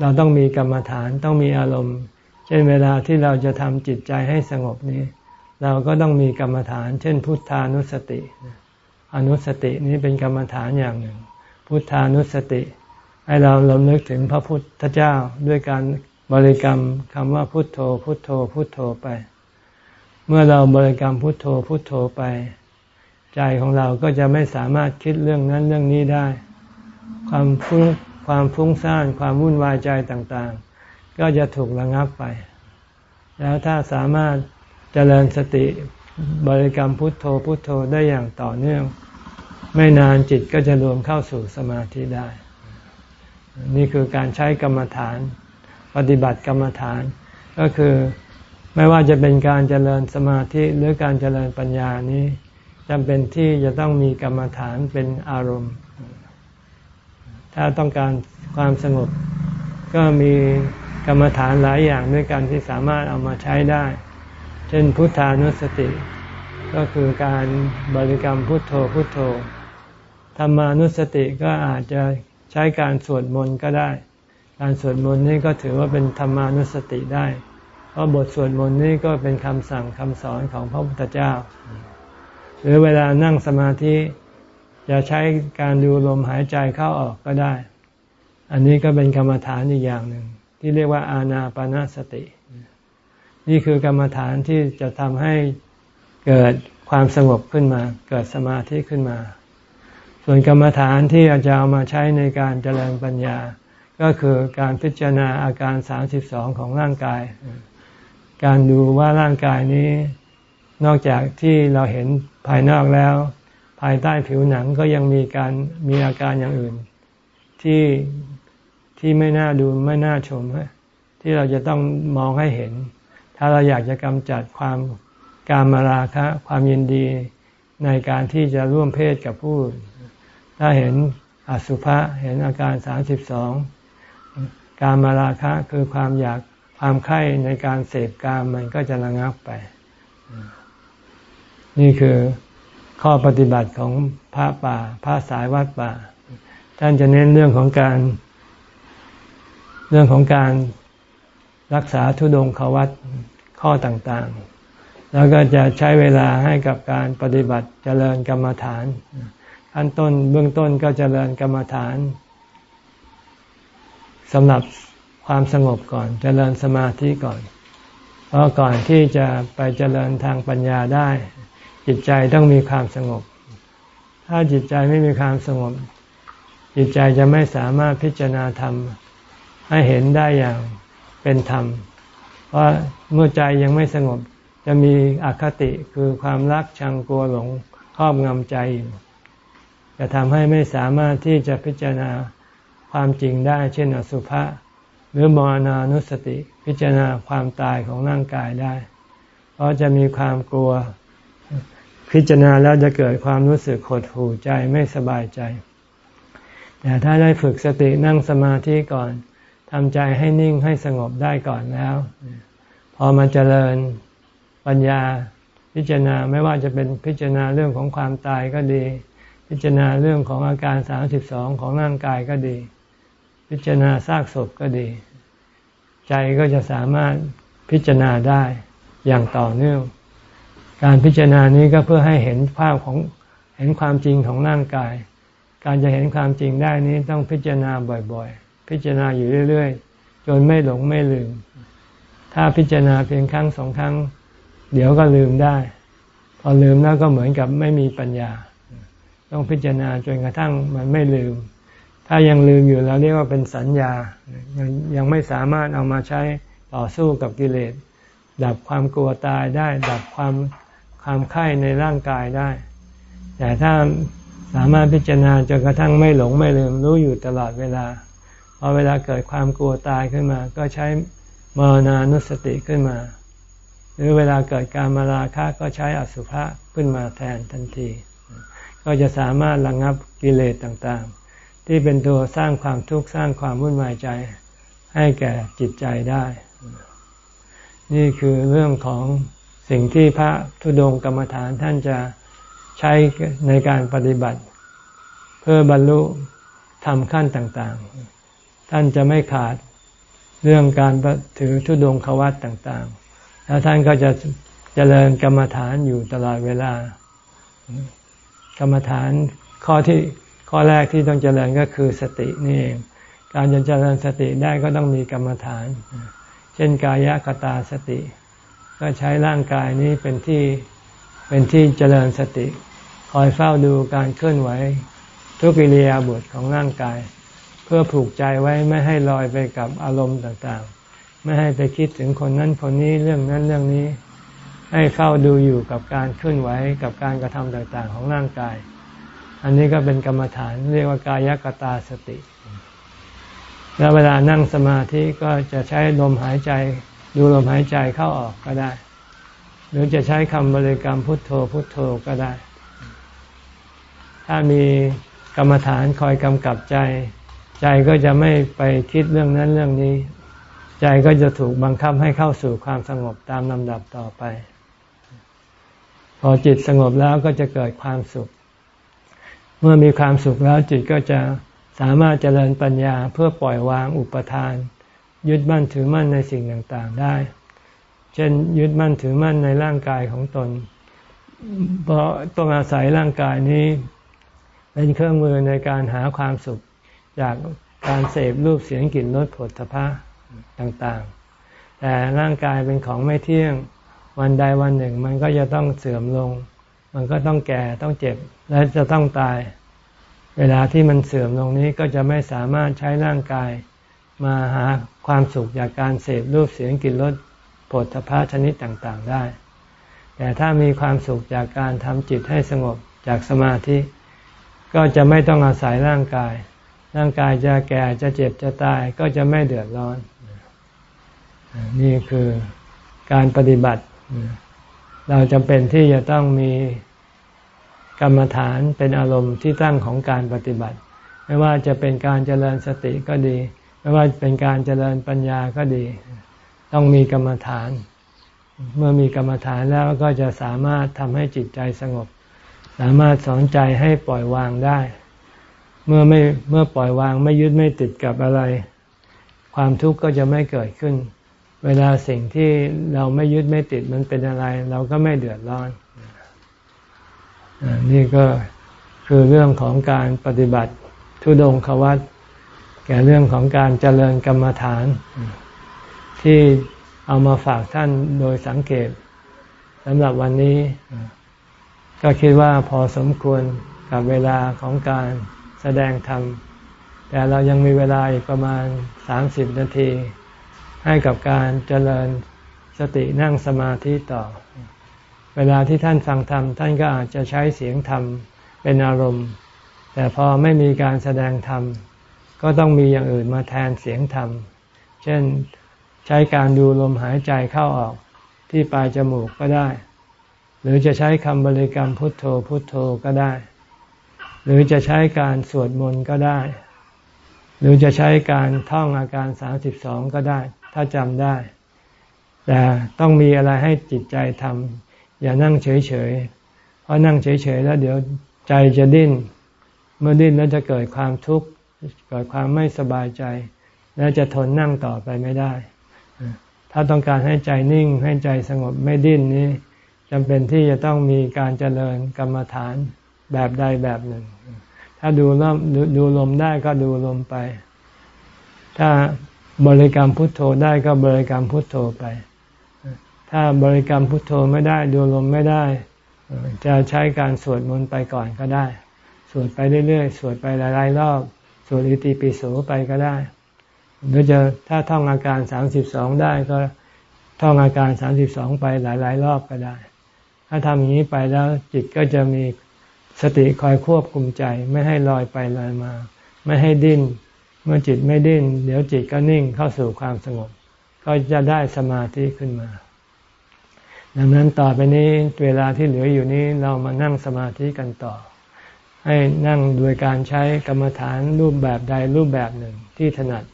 เราต้องมีกรรมฐานต้องมีอารมณ์ เช่นเวลาที่เราจะทำจิตใจให้สงบนี้ เราก็ต้องมีกรรมฐาน เช่น พุทธานุสติ อนุสตินี้เป็นกรรมฐานอย่างหนึ่ง พุทธานุสติ ให้เราลำลึกถึงพระพุทธเจ้าด้วยการบริกรรมคำว่าพุทโธ พุทโธ พุทโธไป เมื่อเราบริกรรมพุทโธ พุทโธไป ใจของเราก็จะไม่สามารถคิดเรื่องนั้นเรื่องนี้ได้ ความฟุ้งความฟุ้งซ่านความวุ่นวายใจต่างๆ ก็จะถูกระงับไป แล้วถ้าสามารถเจริญสติบริกรรมพุทโธพุทโธได้อย่างต่อเนื่อง ไม่นานจิตก็จะรวมเข้าสู่สมาธิได้ นี่คือการใช้กรรมฐาน ปฏิบัติกรรมฐาน ก็คือไม่ว่าจะเป็นการเจริญสมาธิหรือการเจริญปัญญานี้จำเป็นที่จะต้องมีกรรมฐานเป็นอารมณ์ ถ้าต้องการความสงบก็มี กรรมฐานหลายอย่างด้วยกันที่สามารถเอามาใช้ได้ เช่นพุทธานุสติ ก็คือการบริกรรมพุทโธพุทโธธรรมานุสติก็อาจจะใช้การสวดมนต์ก็ได้ การสวดมนต์นี่ก็ถือว่าเป็นธรรมานุสติได้ เพราะบทสวดมนต์นี่ก็เป็นคำสั่งคำสอนของพระพุทธเจ้า หรือเวลานั่งสมาธิจะใช้การดูลมหายใจเข้าออกก็ได้ อันนี้ก็เป็นกรรมฐานอีกอย่างหนึ่ง ที่เรียกว่าอาณาปณะสติ นี่คือกรรมฐานที่จะทำให้เกิดความสงบขึ้นมา เกิดสมาธิขึ้นมา ส่วนกรรมฐานที่อาจจะเอามาใช้ในการเจริญปัญญา ก็คือการพิจารณาอาการ 32 ของร่างกาย การดูว่าร่างกายนี้นอกจากที่เราเห็นภายนอกแล้ว ภายใต้ผิวหนังก็ยังมีการมีอาการอย่างอื่น ที่ ที่ไม่น่าดูไม่น่าชมที่เราจะต้องมองให้เห็น ถ้าเราอยากจะกำจัดความการมาราคะ ความยินดีในการที่จะร่วมเพศกับผู้ ถ้าเห็นอสุภะเห็นอาการสามสิบสองการมาราคะคือความอยากความไข้ในการเสพกามมันก็จะระงับไป นี่คือข้อปฏิบัติของพระป่าพระสายวัดป่า ท่านจะเน้นเรื่องของการ รื่องของการรักษาทุดงควัตข้อต่างๆ แล้วก็จะใช้เวลาให้กับการปฏิบัติเจริญกรรมฐานขั้นต้นเบื้องต้นก็เจริญกรรมฐานสำหรับความสงบก่อนเจริญสมาธิก่อน เพราะก่อนที่จะไปเจริญทางปัญญาได้ จิตใจต้องมีความสงบ ถ้าจิตใจไม่มีความสงบ จิตใจจะไม่สามารถพิจารณาธรรม ให้เห็นได้อย่างเป็นธรรม เพราะเมื่อใจยังไม่สงบจะมีอคติคือความรักชังกลัวหลงครอบงำใจอยู่จะทำให้ไม่สามารถที่จะพิจารณาความจริงได้ เช่นอสุภะหรือมรณานุสติ พิจารณาความตายของร่างกายได้ เพราะจะมีความกลัว พิจารณาแล้วจะเกิดความรู้สึกหดหู่ใจไม่สบายใจ แต่ถ้าได้ฝึกสตินั่งสมาธิก่อน ทำใจให้นิ่งให้สงบได้ก่อนแล้ว พอมาเจริญปัญญาพิจารณาไม่ว่าจะเป็นพิจารณาเรื่องของความตายก็ดี พิจารณาเรื่องของอาการสามสิบสองของร่างกายก็ดี พิจารณาซากศพก็ดี ใจก็จะสามารถพิจารณาได้อย่างต่อเนื่อง การพิจารณานี้ก็เพื่อให้เห็นภาพของเห็นความจริงของร่างกาย การจะเห็นความจริงได้นี้ต้องพิจารณาบ่อยๆ พิจารณาอยู่เรื่อยๆ จนไม่หลงไม่ลืม ถ้าพิจารณาเพียงครั้งสองครั้ง เดี๋ยวก็ลืมได้ พอลืมแล้วก็เหมือนกับไม่มีปัญญา ต้องพิจารณาจนกระทั่งมันไม่ลืม ถ้ายังลืมอยู่เราเรียกว่าเป็นสัญญา ยังยังไม่สามารถเอามาใช้ต่อสู้กับกิเลส ดับความกลัวตายได้ ดับความความไข้ในร่างกายได้ แต่ถ้าสามารถพิจารณาจนกระทั่งไม่หลงไม่ลืมรู้อยู่ตลอดเวลา อเวลาเกิดความกลัวตายขึ้นมา ก็ใช้มรณานุสติขึ้นมา หรือเวลาเกิดการมาราคะก็ใช้อสุภะขึ้นมาแทนทันที ก็จะสามารถระงงับกิเลสต่างๆ ที่เป็นตัวสร้างความทุกข์สร้างความวุ่นวายใจให้แก่จิตใจได้ นี่คือเรื่องของสิ่งที่พระธุดงกรรมฐานท่านจะใช้ในการปฏิบัติ เพื่อบรรลุทำขั้นต่างๆ ท่านจะไม่ขาดเรื่องการถือธุดงควัตต่างๆ แล้วท่านก็จะเจริญกรรมฐานอยู่ตลอดเวลา กรรมฐานข้อที่ข้อแรกที่ต้องเจริญก็คือสตินี่เอง การจะเจริญสติได้ก็ต้องมีกรรมฐาน เช่นกายกตาสติ ก็ใช้ร่างกายนี้เป็นที่เป็นที่เจริญสติ คอยเฝ้าดูการเคลื่อนไหวทุกิริยาบทของร่างกาย เพื่อผูกใจไว้ไม่ให้ลอยไปกับอารมณ์ต่างๆ ไม่ให้ไปคิดถึงคนนั้นคนนี้เรื่องนั้นเรื่องนี้ ให้เฝ้าดูอยู่กับการเคลื่อนไหวกับการกระทำต่างๆ ของร่างกาย อันนี้ก็เป็นกรรมฐานเรียกว่ากายกตาสติ แล้วเวลานั่งสมาธิก็จะใช้ลมหายใจ ดูลมหายใจเข้าออกก็ได้ หรือจะใช้คำบริกรรมพุทโธพุทโธก็ได้ ถ้ามีกรรมฐานคอยกำกับใจ ใจก็จะไม่ไปคิดเรื่องนั้นเรื่องนี้ ใจก็จะถูกบังคับให้เข้าสู่ความสงบตามลำดับต่อไป พอจิตสงบแล้วก็จะเกิดความสุข เมื่อมีความสุขแล้วจิตก็จะสามารถเจริญปัญญาเพื่อปล่อยวางอุปทาน ยึดมั่นถือมั่นในสิ่งต่างๆได้ เช่นยึดมั่นถือมั่นในร่างกายของตน เพราะต้องอาศัยร่างกายนี้ เป็นเครื่องมือในการหาความสุข จากการเสพรูปเสียงกลิ่นรสผลพะต่างๆ แต่ร่างกายเป็นของไม่เที่ยงวันใดวันหนึ่ง มันก็จะต้องเสื่อมลง มันก็ต้องแก่ต้องเจ็บและจะต้องตาย เวลาที่มันเสื่อมลงนี้ก็จะไม่สามารถใช้ร่างกายมาหาความสุขจากการเสพรูปเสียงกลิ่นรสผลพะชนิดต่างๆได้ แต่ถ้ามีความสุขจากการทำจิตให้สงบจากสมาธิ ก็จะไม่ต้องอาศัยร่างกาย ร่างกายจะแก่จะเจ็บจะตายก็จะไม่เดือดร้อน นี่คือการปฏิบัติ เราจำเป็นที่จะต้องมีกรรมฐานเป็นอารมณ์ที่ตั้งของการปฏิบัติ ไม่ว่าจะเป็นการเจริญสติก็ดี ไม่ว่าเป็นการเจริญปัญญาก็ดี ต้องมีกรรมฐาน เมื่อมีกรรมฐานแล้วก็จะสามารถทำให้จิตใจสงบ สามารถสอนใจให้ปล่อยวางได้ เมื่อไม่เมื่อปล่อยวางไม่ยึดไม่ติดกับอะไร ความทุกข์ก็จะไม่เกิดขึ้น เวลาสิ่งที่เราไม่ยึดไม่ติดมันเป็นอะไร เราก็ไม่เดือดร้อนนี่ก็คือเรื่องของการปฏิบัติทุดงควัตแก่เรื่องของการเจริญกรรมฐาน ที่เอามาฝากท่านโดยสังเกตสำหรับวันนี้ ก็คิดว่าพอสมควรกับเวลาของการ แสดงธรรม แต่เรายังมีเวลาอีกประมาณสามสิบนาที ให้กับการเจริญสตินั่งสมาธิต่อ เวลาที่ท่านฟังธรรม ท่านก็อาจจะใช้เสียงธรรมเป็นอารมณ์ แต่พอไม่มีการแสดงธรรม ก็ต้องมีอย่างอื่นมาแทนเสียงธรรม เช่นใช้การดูลมหายใจเข้าออกที่ปลายจมูกก็ได้ หรือจะใช้คำบริกรรมพุทโธพุทโธก็ได้ หรือจะใช้การสวดมนต์ก็ได้ หรือจะใช้การท่องอาการสามสิบสองก็ได้ ถ้าจำได้ แต่ต้องมีอะไรให้จิตใจทำอย่านั่งเฉยๆ เพราะนั่งเฉยๆ แล้วเดี๋ยวใจจะดิ้น เมื่อดิ้นแล้วจะเกิดความทุกข์เกิดความไม่สบายใจ และจะทนนั่งต่อไปไม่ได้ ถ้าต้องการให้ใจนิ่งให้ใจสงบไม่ดิ้นนี้จำเป็นที่จะต้องมีการเจริญกรรมฐาน แบบใดแบบหนึ่ง ถ้าดูลมดูลมได้ก็ดูลมไป ถ้าบริกรรมพุทโธได้ก็บริกรรมพุทโธไป ถ้าบริกรรมพุทโธไม่ได้ ดูลมไม่ได้ จะใช้การสวดมนต์ไปก่อนก็ได้ สวดไปเรื่อยๆ สวดไปหลายๆรอบสวดอิติปิโสไปก็ได้ หรือจะถ้าท่องอาการสามสิบสองได้ก็ท่องอาการสามสิบสองไปหลายๆ รอบก็ได้ ถ้าทำอย่างนี้ไปแล้วจิตก็จะมี สติคอยควบคุมใจไม่ให้ลอยไปลอยมา ไม่ให้ดิ้น เมื่อจิตไม่ดิ้น เดี๋ยวจิตก็นิ่งเข้าสู่ความสงบ ก็จะได้สมาธิขึ้นมา ดังนั้นต่อไปนี้เวลาที่เหลืออยู่นี้เรามานั่งสมาธิกันต่อ ให้นั่งโดยการใช้กรรมฐานรูปแบบใดรูปแบบหนึ่งที่ถนัด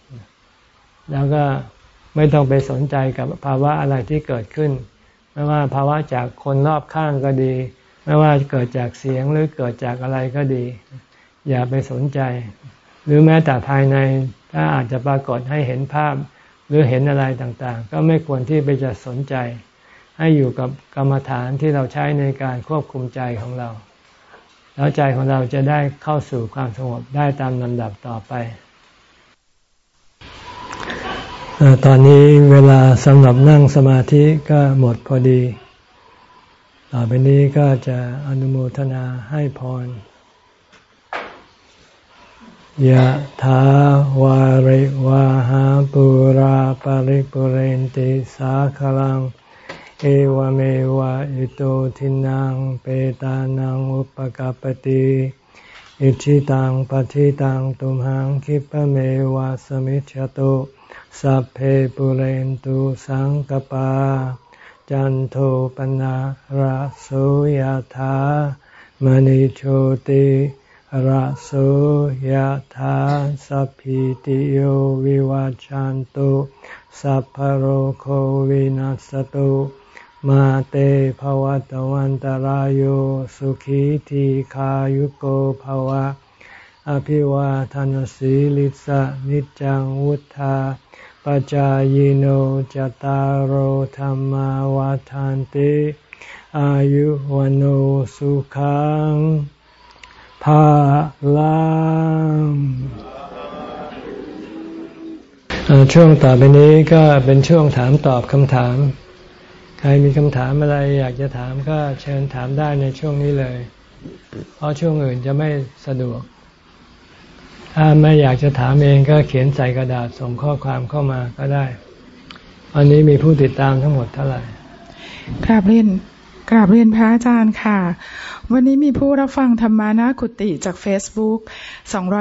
แล้วก็ไม่ต้องไปสนใจกับภาวะอะไรที่เกิดขึ้น ไม่ว่าภาวะจากคนรอบข้างก็ดี ไม่ว่าเกิดจากเสียงหรือเกิดจากอะไรก็ดี อย่าไปสนใจ หรือแม้แต่ภายในถ้าอาจจะปรากฏให้เห็นภาพหรือเห็นอะไรต่างๆ ก็ไม่ควรที่ไปจะสนใจ ให้อยู่กับกรรมฐานที่เราใช้ในการควบคุมใจของเรา แล้วใจของเราจะได้เข้าสู่ความสงบได้ตามลำดับต่อไปตอนนี้เวลาสำหรับนั่งสมาธิก็หมดพอดี ต่อไปนี้ก็จะอนุโมทนาให้พรยะถาวาริวาหาปุราปาริปุเรนติสาคลัง เอวเมวะอิโตทินังเปตานังอุปกาปติอิชิตังปฏิตังตุมหังคิปเมวะสมิจฉตุสัพเพปุเรนตุสังกปา จันโทปนะระโสยธามณิโชติระโสยธาสัพพิติโยวิวัจจันตุสัพพโรโควินัสตุมาเตภวัตวันตารโยสุขีทีขายุโกภวะ อภิวาทานสีลิสะนิจังวุธา ปจายโนจตารโหธรรมวาทานติอายุวันโอสุขังภาลังช่วงต่อไปนี้ก็เป็นช่วงถามตอบคำถาม ใครมีคำถามอะไรอยากจะถามก็เชิญถามได้ในช่วงนี้เลย เพราะช่วงอื่นจะไม่สะดวก ถ้าไม่อยากจะถามเองก็เขียนใส่กระดาษส่งข้อความเข้ามาก็ได้วันนี้มีผู้ติดตามทั้งหมดเท่าไหร่กราบเรียนกราบเรียนพระอาจารย์ค่ะ วันนี้มีผู้รับฟังธรรมานาคุติจาก Facebook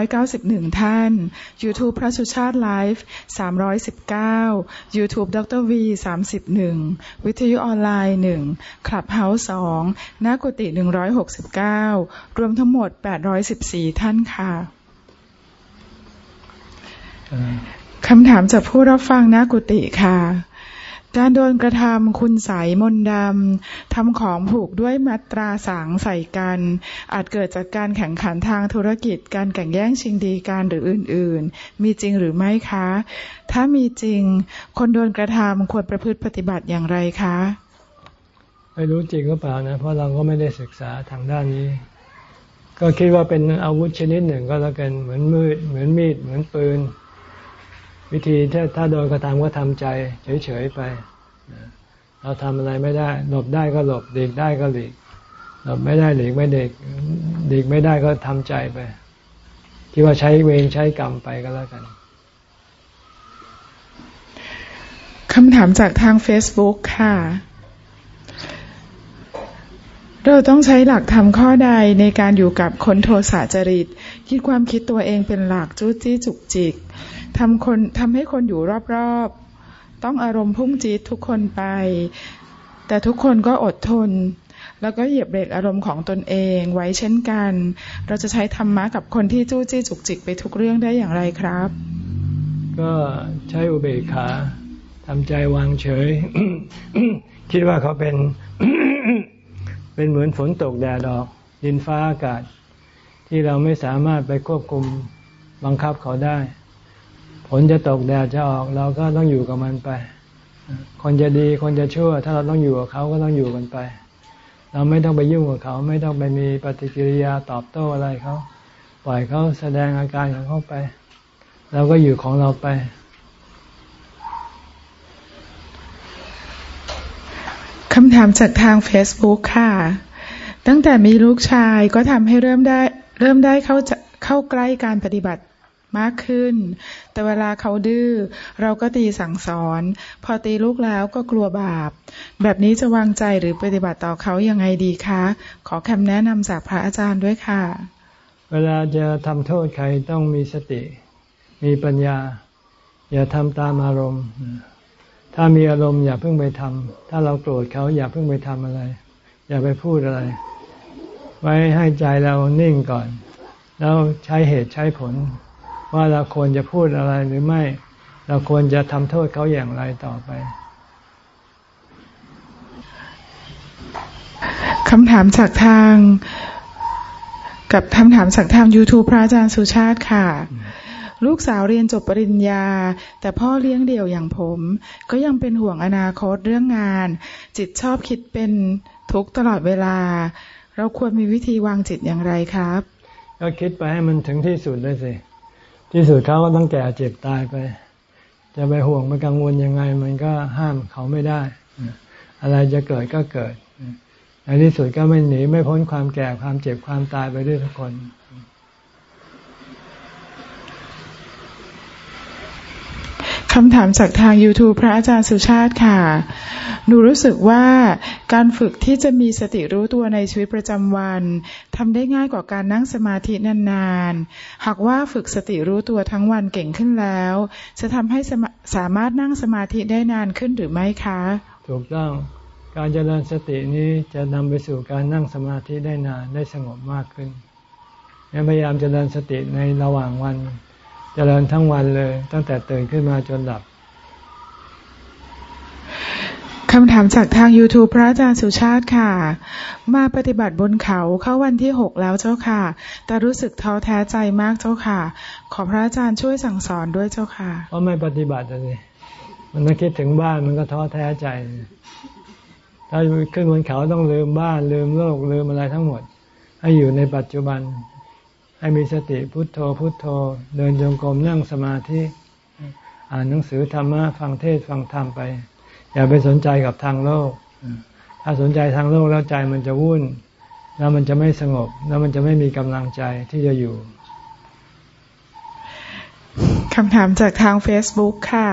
291 ท่าน YouTube พระสุชาติไลฟ์319 YouTube ดร V 31 วิทยุออนไลน์ 1 คลับเฮาส์2นากุติ 169 รวมทั้งหมด 814 ท่านค่ะ คำถามจากผู้รับฟังนะกุติค่ะ การโดนกระทำคุณสายมนดำทำของผูกด้วยมัตราสางใส่กัน อาจเกิดจากการแข่งขันทางธุรกิจ การแข่งแย่งชิงดีการหรืออื่น ๆ มีจริงหรือไม่คะ ถ้ามีจริง คนโดนกระทำควรประพฤติปฏิบัติอย่างไรคะ ไม่รู้จริงหรือเปล่านะ เพราะเราก็ไม่ได้ศึกษาทางด้านนี้ก็คิดว่าเป็นอาวุธชนิดหนึ่งก็แล้วกันเหมือนมืด เหมือนมีด เหมือนปืน วิธีถ้าถ้าโดนกระทำก็ทำใจ เฉยๆไป เราทำอะไรไม่ได้ หลบได้ก็หลบเด็กได้ก็หลีกหลบไม่ได้หลีกไม่เด็กเด็กไม่ได้ก็ทำใจไปคิดว่าใช้เวรใช้กรรมไปก็แล้วกันคำถามจากทาง Facebook ค่ะ เราต้องใช้หลักธรรมข้อใดในการอยู่กับคนโทสะจริต คิดความคิดตัวเองเป็นหลักจู้จี้จุกจิก ทำคนทำให้คนอยู่รอบๆ ต้องอารมณ์พุ่งจีดทุกคนไป แต่ทุกคนก็อดทน แล้วก็เหยียบเบรกอารมณ์ของตนเองไว้เช่นกัน เราจะใช้ธรรมะกับคนที่จู้จี้จุกจิกไปทุกเรื่องได้อย่างไรครับ ก็ใช้อุเบกขาทำใจวางเฉย คิดว่าเขาเป็น เป็นเหมือนฝนตกแดดออก ดินฟ้าอากาศ ที่เราไม่สามารถไปควบคุมบังคับเขาได้ ฝนจะตกแดดจะออกเราก็ต้องอยู่กับมันไป คนจะดีคนจะชั่ว ถ้าเราต้องอยู่กับเขาก็ต้องอยู่กันไป เราไม่ต้องไปยุ่งกับเขา ไม่ต้องไปมีปฏิกิริยาตอบโต้อะไรเขาปล่อยเขาแสดงอาการของเขาไปเราก็อยู่ของเราไป คำถามจากทาง Facebook ค่ะ ตั้งแต่มีลูกชายก็ทำให้เริ่มได้ เริ่มได้เข้าเข้าใกล้การปฏิบัติ มากขึ้น แต่เวลาเขาดื้อ เราก็ตีสั่งสอน พอตีลูกแล้วก็กลัวบาป แบบนี้จะวางใจหรือปฏิบัติต่อเขายังไงดีคะ ขอคำแนะนำจากพระอาจารย์ด้วยค่ะ เวลาจะทำโทษใครต้องมีสติ มีปัญญา อย่าทำตามอารมณ์ ถ้ามีอารมณ์อย่าเพิ่งไปทำถ้าเราโกรธเขาอย่าเพิ่งไปทำอะไร อย่าไปพูดอะไร ไว้ให้ใจเรานิ่งก่อน แล้วใช้เหตุใช้ผล ว่าเราควรจะพูดอะไรหรือไม่ เราควรจะทำโทษเขาอย่างไรต่อไปคำถามจากทาง กับคำถามจากทาง YouTube พระอาจารย์สุชาติค่ะ ลูกสาวเรียนจบปริญญา แต่พ่อเลี้ยงเดี่ยวอย่างผม ก็ยังเป็นห่วงอนาคตเรื่องงาน จิตชอบคิดเป็นทุกตลอดเวลา เราควรมีวิธีวางจิตอย่างไรครับ ก็คิดไปให้มันถึงที่สุดเลยสิ ที่สุดเขาก็ต้องแก่เจ็บตายไป จะไปห่วงไปกังวลยังไง มันก็ห้ามเขาไม่ได้ อะไรจะเกิดก็เกิดในที่สุดก็ไม่หนีไม่พ้นความแก่ความเจ็บความตายไปด้วยทุกคน คำถามจากทาง YouTube พระอาจารย์สุชาติค่ะ หนูรู้สึกว่าการฝึกที่จะมีสติรู้ตัวในชีวิตประจำวันทำได้ง่ายกว่าการนั่งสมาธินานๆ หากว่าฝึกสติรู้ตัวทั้งวันเก่งขึ้นแล้ว จะทำให้สสามารถนั่งสมาธิได้นานขึ้นหรือไม่คะ ถูกต้อง การเจริญสตินี้จะนำไปสู่การนั่งสมาธิได้นานได้สงบมากขึ้นพยายามเจริญสติในระหว่างวัน เจริญทั้งวันเลย ตั้งแต่ตื่นขึ้นมาจนหลับคำถามจากทาง YouTube พระอาจารย์สุชาติค่ะ มาปฏิบัติบนเขาเข้าวันที่หกแล้วเจ้าค่ะ แต่รู้สึกท้อแท้ใจมากเจ้าค่ะ ขอพระอาจารย์ช่วยสั่งสอนด้วยเจ้าค่ะเพราะไม่ปฏิบัติเลยมันไม่คิดถึงบ้านมันก็ท้อแท้ใจ ถ้าขึ้นบนเขาต้องลืมบ้านลืมโลกลืมอะไรทั้งหมด ให้อยู่ในปัจจุบัน ให้มีสติพุโทโธพุโทโธ เดินจงกรมนั่งสมาธิ อ่านหนังสือธรรมะฟังเทศฟังธรรมไป อย่าไปสนใจกับทางโลก ถ้าสนใจทางโลกแล้วใจมันจะวุ่น แล้วมันจะไม่สงบ แล้วมันจะไม่มีกำลังใจที่จะอยู่คำถามจากทาง Facebook ค่ะ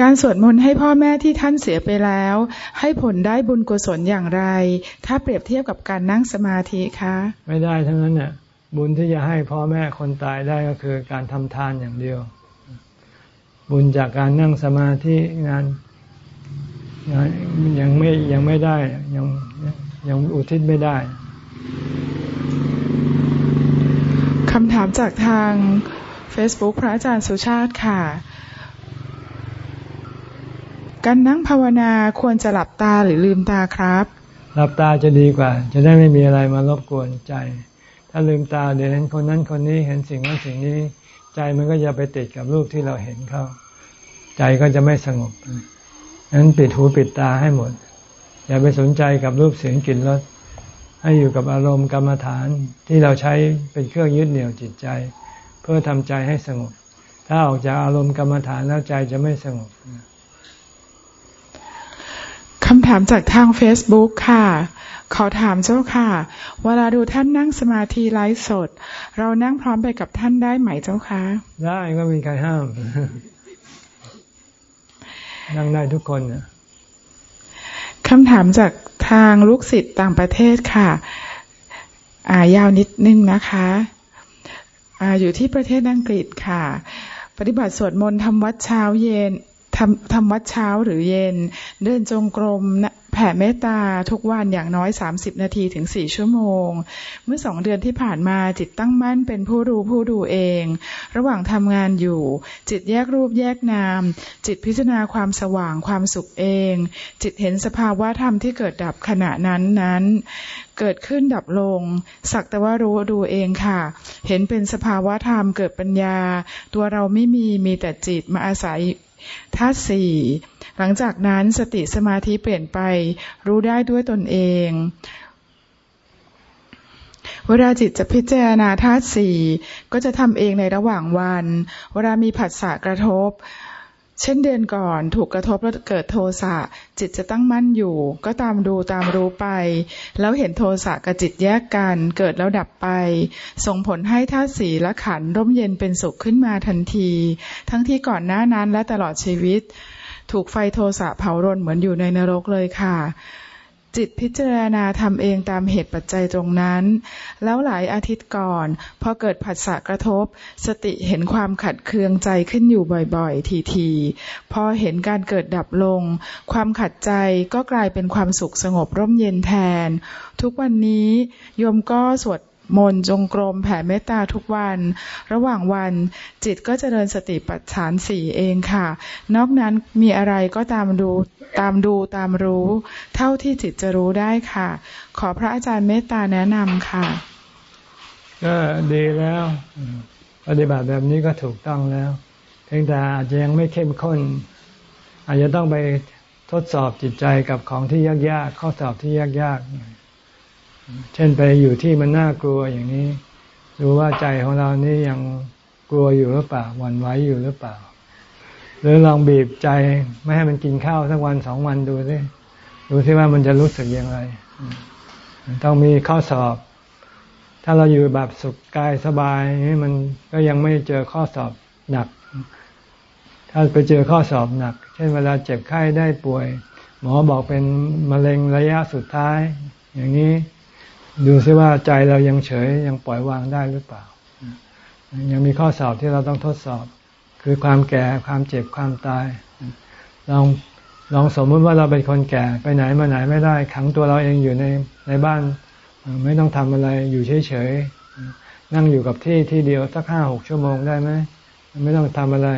การสวดมนต์ให้พ่อแม่ที่ท่านเสียไปแล้ว ให้ผลได้บุญกุศลอย่างไร ถ้าเปรียบเทียบกับการนั่งสมาธิคะ ไม่ได้ทั้งนั้นเนี่ย บุญที่จะให้พ่อแม่คนตายได้ก็คือการทำทานอย่างเดียว บุญจากการนั่งสมาธิงานงานยังไม่ยังไม่ได้ยังยังอุทิศไม่ได้คำถามจากทาง Facebook พระอาจารย์สุชาติค่ะ การนั่งภาวนาควรจะหลับตาหรือลืมตาครับ หลับตาจะดีกว่า จะได้ไม่มีอะไรมารบกวนใจ ถ้าลืมตาเดี๋ยวเห็นคนนั้นคนนี้เห็นสิ่งนั้นสิ่งนี้ ใจมันก็จะไปติดกับรูปที่เราเห็นเขาใจก็จะไม่สงบนั้นปิดหูปิดตาให้หมด อย่าไปสนใจกับรูปเสียงกลิ่นรสให้อยู่กับอารมณ์กรรมฐานที่เราใช้เป็นเครื่องยึดเหนี่ยวจิตใจ เพื่อทำใจให้สงบ ถ้าออกจากอารมณ์กรรมฐานแล้วใจจะไม่สงบคำถามจากทาง Facebook ค่ะ ขอถามเจ้าค่ะ เวลาดูท่านนั่งสมาธิไลฟ์สด เรานั่งพร้อมไปกับท่านได้ไหมเจ้าคะได้ก็มีใครห้าม นั่งได้ทุกคนนะคำถามจากททางลูกศิษย์ต่างประเทศค่ะ อ่ายาวนิดนึงนะคะอ่าอยู่ที่ประเทศอังกฤษค่ะ ปฏิบัติสวดมนต์ทำวัดเช้าเย็นทำทำวัดเช้าหรือเย็น เดินจงกรมแผ่เมตตาทุกวันอย่างน้อย 30 นาทีถึง 4 ชั่วโมง เมื่อสองเดือนที่ผ่านมาจิตตั้งมั่นเป็นผู้รู้ผู้ดูเอง ระหว่างทำงานอยู่ จิตแยกรูปแยกนาม จิตพิจารณาความสว่างความสุขเอง จิตเห็นสภาวะธรรมที่เกิดดับขณะนั้นนั้น เกิดขึ้นดับลง สักแต่ว่ารู้ดูเองค่ะ เห็นเป็นสภาวะธรรมเกิดปัญญา ตัวเราไม่มีมีแต่จิตมาอาศัย ธาตุสี่หลังจากนั้นสติสมาธิเปลี่ยนไป รู้ได้ด้วยตนเอง เวลาจิตจะพิจารณาธาตุสี่ก็จะทำเองในระหว่างวัน เวลามีผัสสะกระทบ เช่นเดือนก่อนถูกกระทบแล้วเกิดโทสะจิตจะตั้งมั่นอยู่ ก็ตามดูตามรู้ไป แล้วเห็นโทสะกับจิตแยกกัน เกิดแล้วดับไป ส่งผลให้ธาตุสีและขันร่มเย็นเป็นสุขขึ้นมาทันที ทั้งที่ก่อนหน้านั้นและตลอดชีวิต ถูกไฟโทสะเผารนเหมือนอยู่ในนรกเลยค่ะ จิตพิจารณาทำเองตามเหตุปัจจัยตรงนั้น แล้วหลายอาทิตย์ก่อน พอเกิดผัสสะกระทบ สติเห็นความขัดเคืองใจขึ้นอยู่บ่อยๆ ทีๆ พอเห็นการเกิดดับลง ความขัดใจก็กลายเป็นความสุขสงบร่มเย็นแทน ทุกวันนี้โยมก็สวด มนต์จงกรมแผ่เมตตาทุกวัน ระหว่างวันจิตก็จเจริญสติปัฏฐานสี่เองค่ะ นอกนั้นมีอะไรก็ตามดูตามดูตามรู้ เท่าที่จิตจะรู้ได้ค่ะ ขอพระอาจารย์เมตตาแนะนำค่ะก็ดีแล้ว ปฏิบัติแบบนี้ก็ถูกต้องแล้วเพียงแต่อาจจะยังไม่เข้มข้น อาจจะต้องไปทดสอบจิตใจกับของที่ยากๆข้อสอบที่ยากๆ เช่นไปอยู่ที่มันน่ากลัวอย่างนี้ ดูว่าใจของเรานี่ยังกลัวอยู่หรือเปล่าหวั่นไหวอยู่หรือเปล่า หรือลองบีบใจไม่ให้มันกินข้าวสักวันสองวันดูสิดูสิว่ามันจะรู้สึกอย่างไร ต้องมีข้อสอบ ถ้าเราอยู่แบบสุขกายสบายนี่มันก็ยังไม่เจอข้อสอบหนัก ถ้าไปเจอข้อสอบหนัก เช่นเวลาเจ็บไข้ได้ป่วย หมอบอกเป็นมะเร็งระยะสุดท้าย อย่างนี้ ดูซิว่าใจเรายังเฉยยังปล่อยวางได้หรือเปล่า ยังมีข้อสอบที่เราต้องทดสอบ คือความแก่ความเจ็บความตายลองลองสมมติว่าเราเป็นคนแก่ไปไหนมาไหนไม่ได้ ขังตัวเราเองอยู่ในในบ้าน ไม่ต้องทำอะไรอยู่เฉยๆนั่งอยู่กับที่ที่เดียวสักห้าหกชั่วโมงได้ไหมไม่ต้องทำอะไร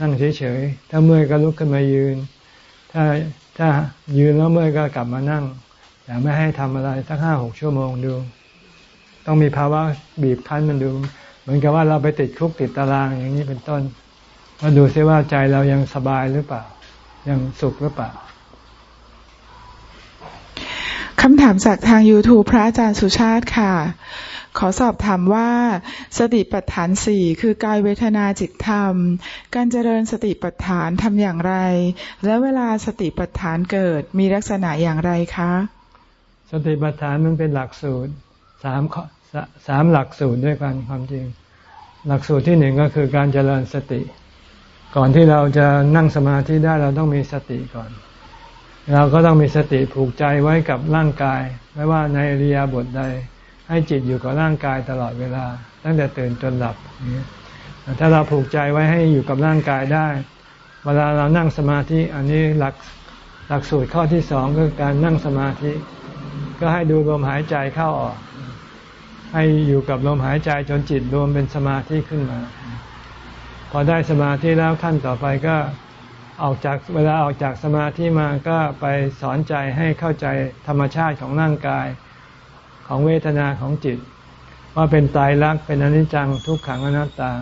นั่งเฉยๆถ้าเมื่อยก็ลุกขึ้นมายืน ถ้าถ้ายืนแล้วเมื่อยก็กลับมานั่ง อย่าไม่ให้ทำอะไรสักห้าหกชั่วโมงดู ต้องมีภาวะบีบคั้นมันดู เหมือนกับว่าเราไปติดคุกติดตารางอย่างนี้เป็นต้นมาดูซิว่าใจเรายังสบายหรือเปล่า ยังสุขหรือเปล่าคำถามจากทาง YouTube พระอาจารย์สุชาติค่ะ ขอสอบถามว่า สติปัฏฐานสี่คือกายเวทนาจิตธรรม การเจริญสติปัฏฐานทำอย่างไร และเวลาสติปัฏฐานเกิดมีลักษณะอย่างไรคะ สติปัฏฐานมันเป็นหลักสูตรสามสามหลักสูตรด้วยกันความจริง หลักสูตรที่หนึ่งก็คือการเจริญสติ ก่อนที่เราจะนั่งสมาธิได้เราต้องมีสติก่อน เราก็ต้องมีสติผูกใจไว้กับร่างกาย ไม่ว่าในอริยบทใด ให้จิตอยู่กับร่างกายตลอดเวลา ตั้งแต่ตื่นจนหลับถ้าเราผูกใจไว้ให้อยู่กับร่างกายได้ เวลาเรานั่งสมาธิอันนี้หลักหลักสูตรข้อที่สองคือการนั่งสมาธิ ก็ให้ดูลมหายใจเข้าออก ให้อยู่กับลมหายใจจนจิตรวมเป็นสมาธิขึ้นมา พอได้สมาธิแล้วขั้นต่อไปก็ออกจากเวลาออกจากสมาธิมาก็ไปสอนใจให้เข้าใจธรรมชาติของร่างกายของเวทนาของจิต ว่าเป็นตายรักเป็นอนิจจังทุกขังอนัตตา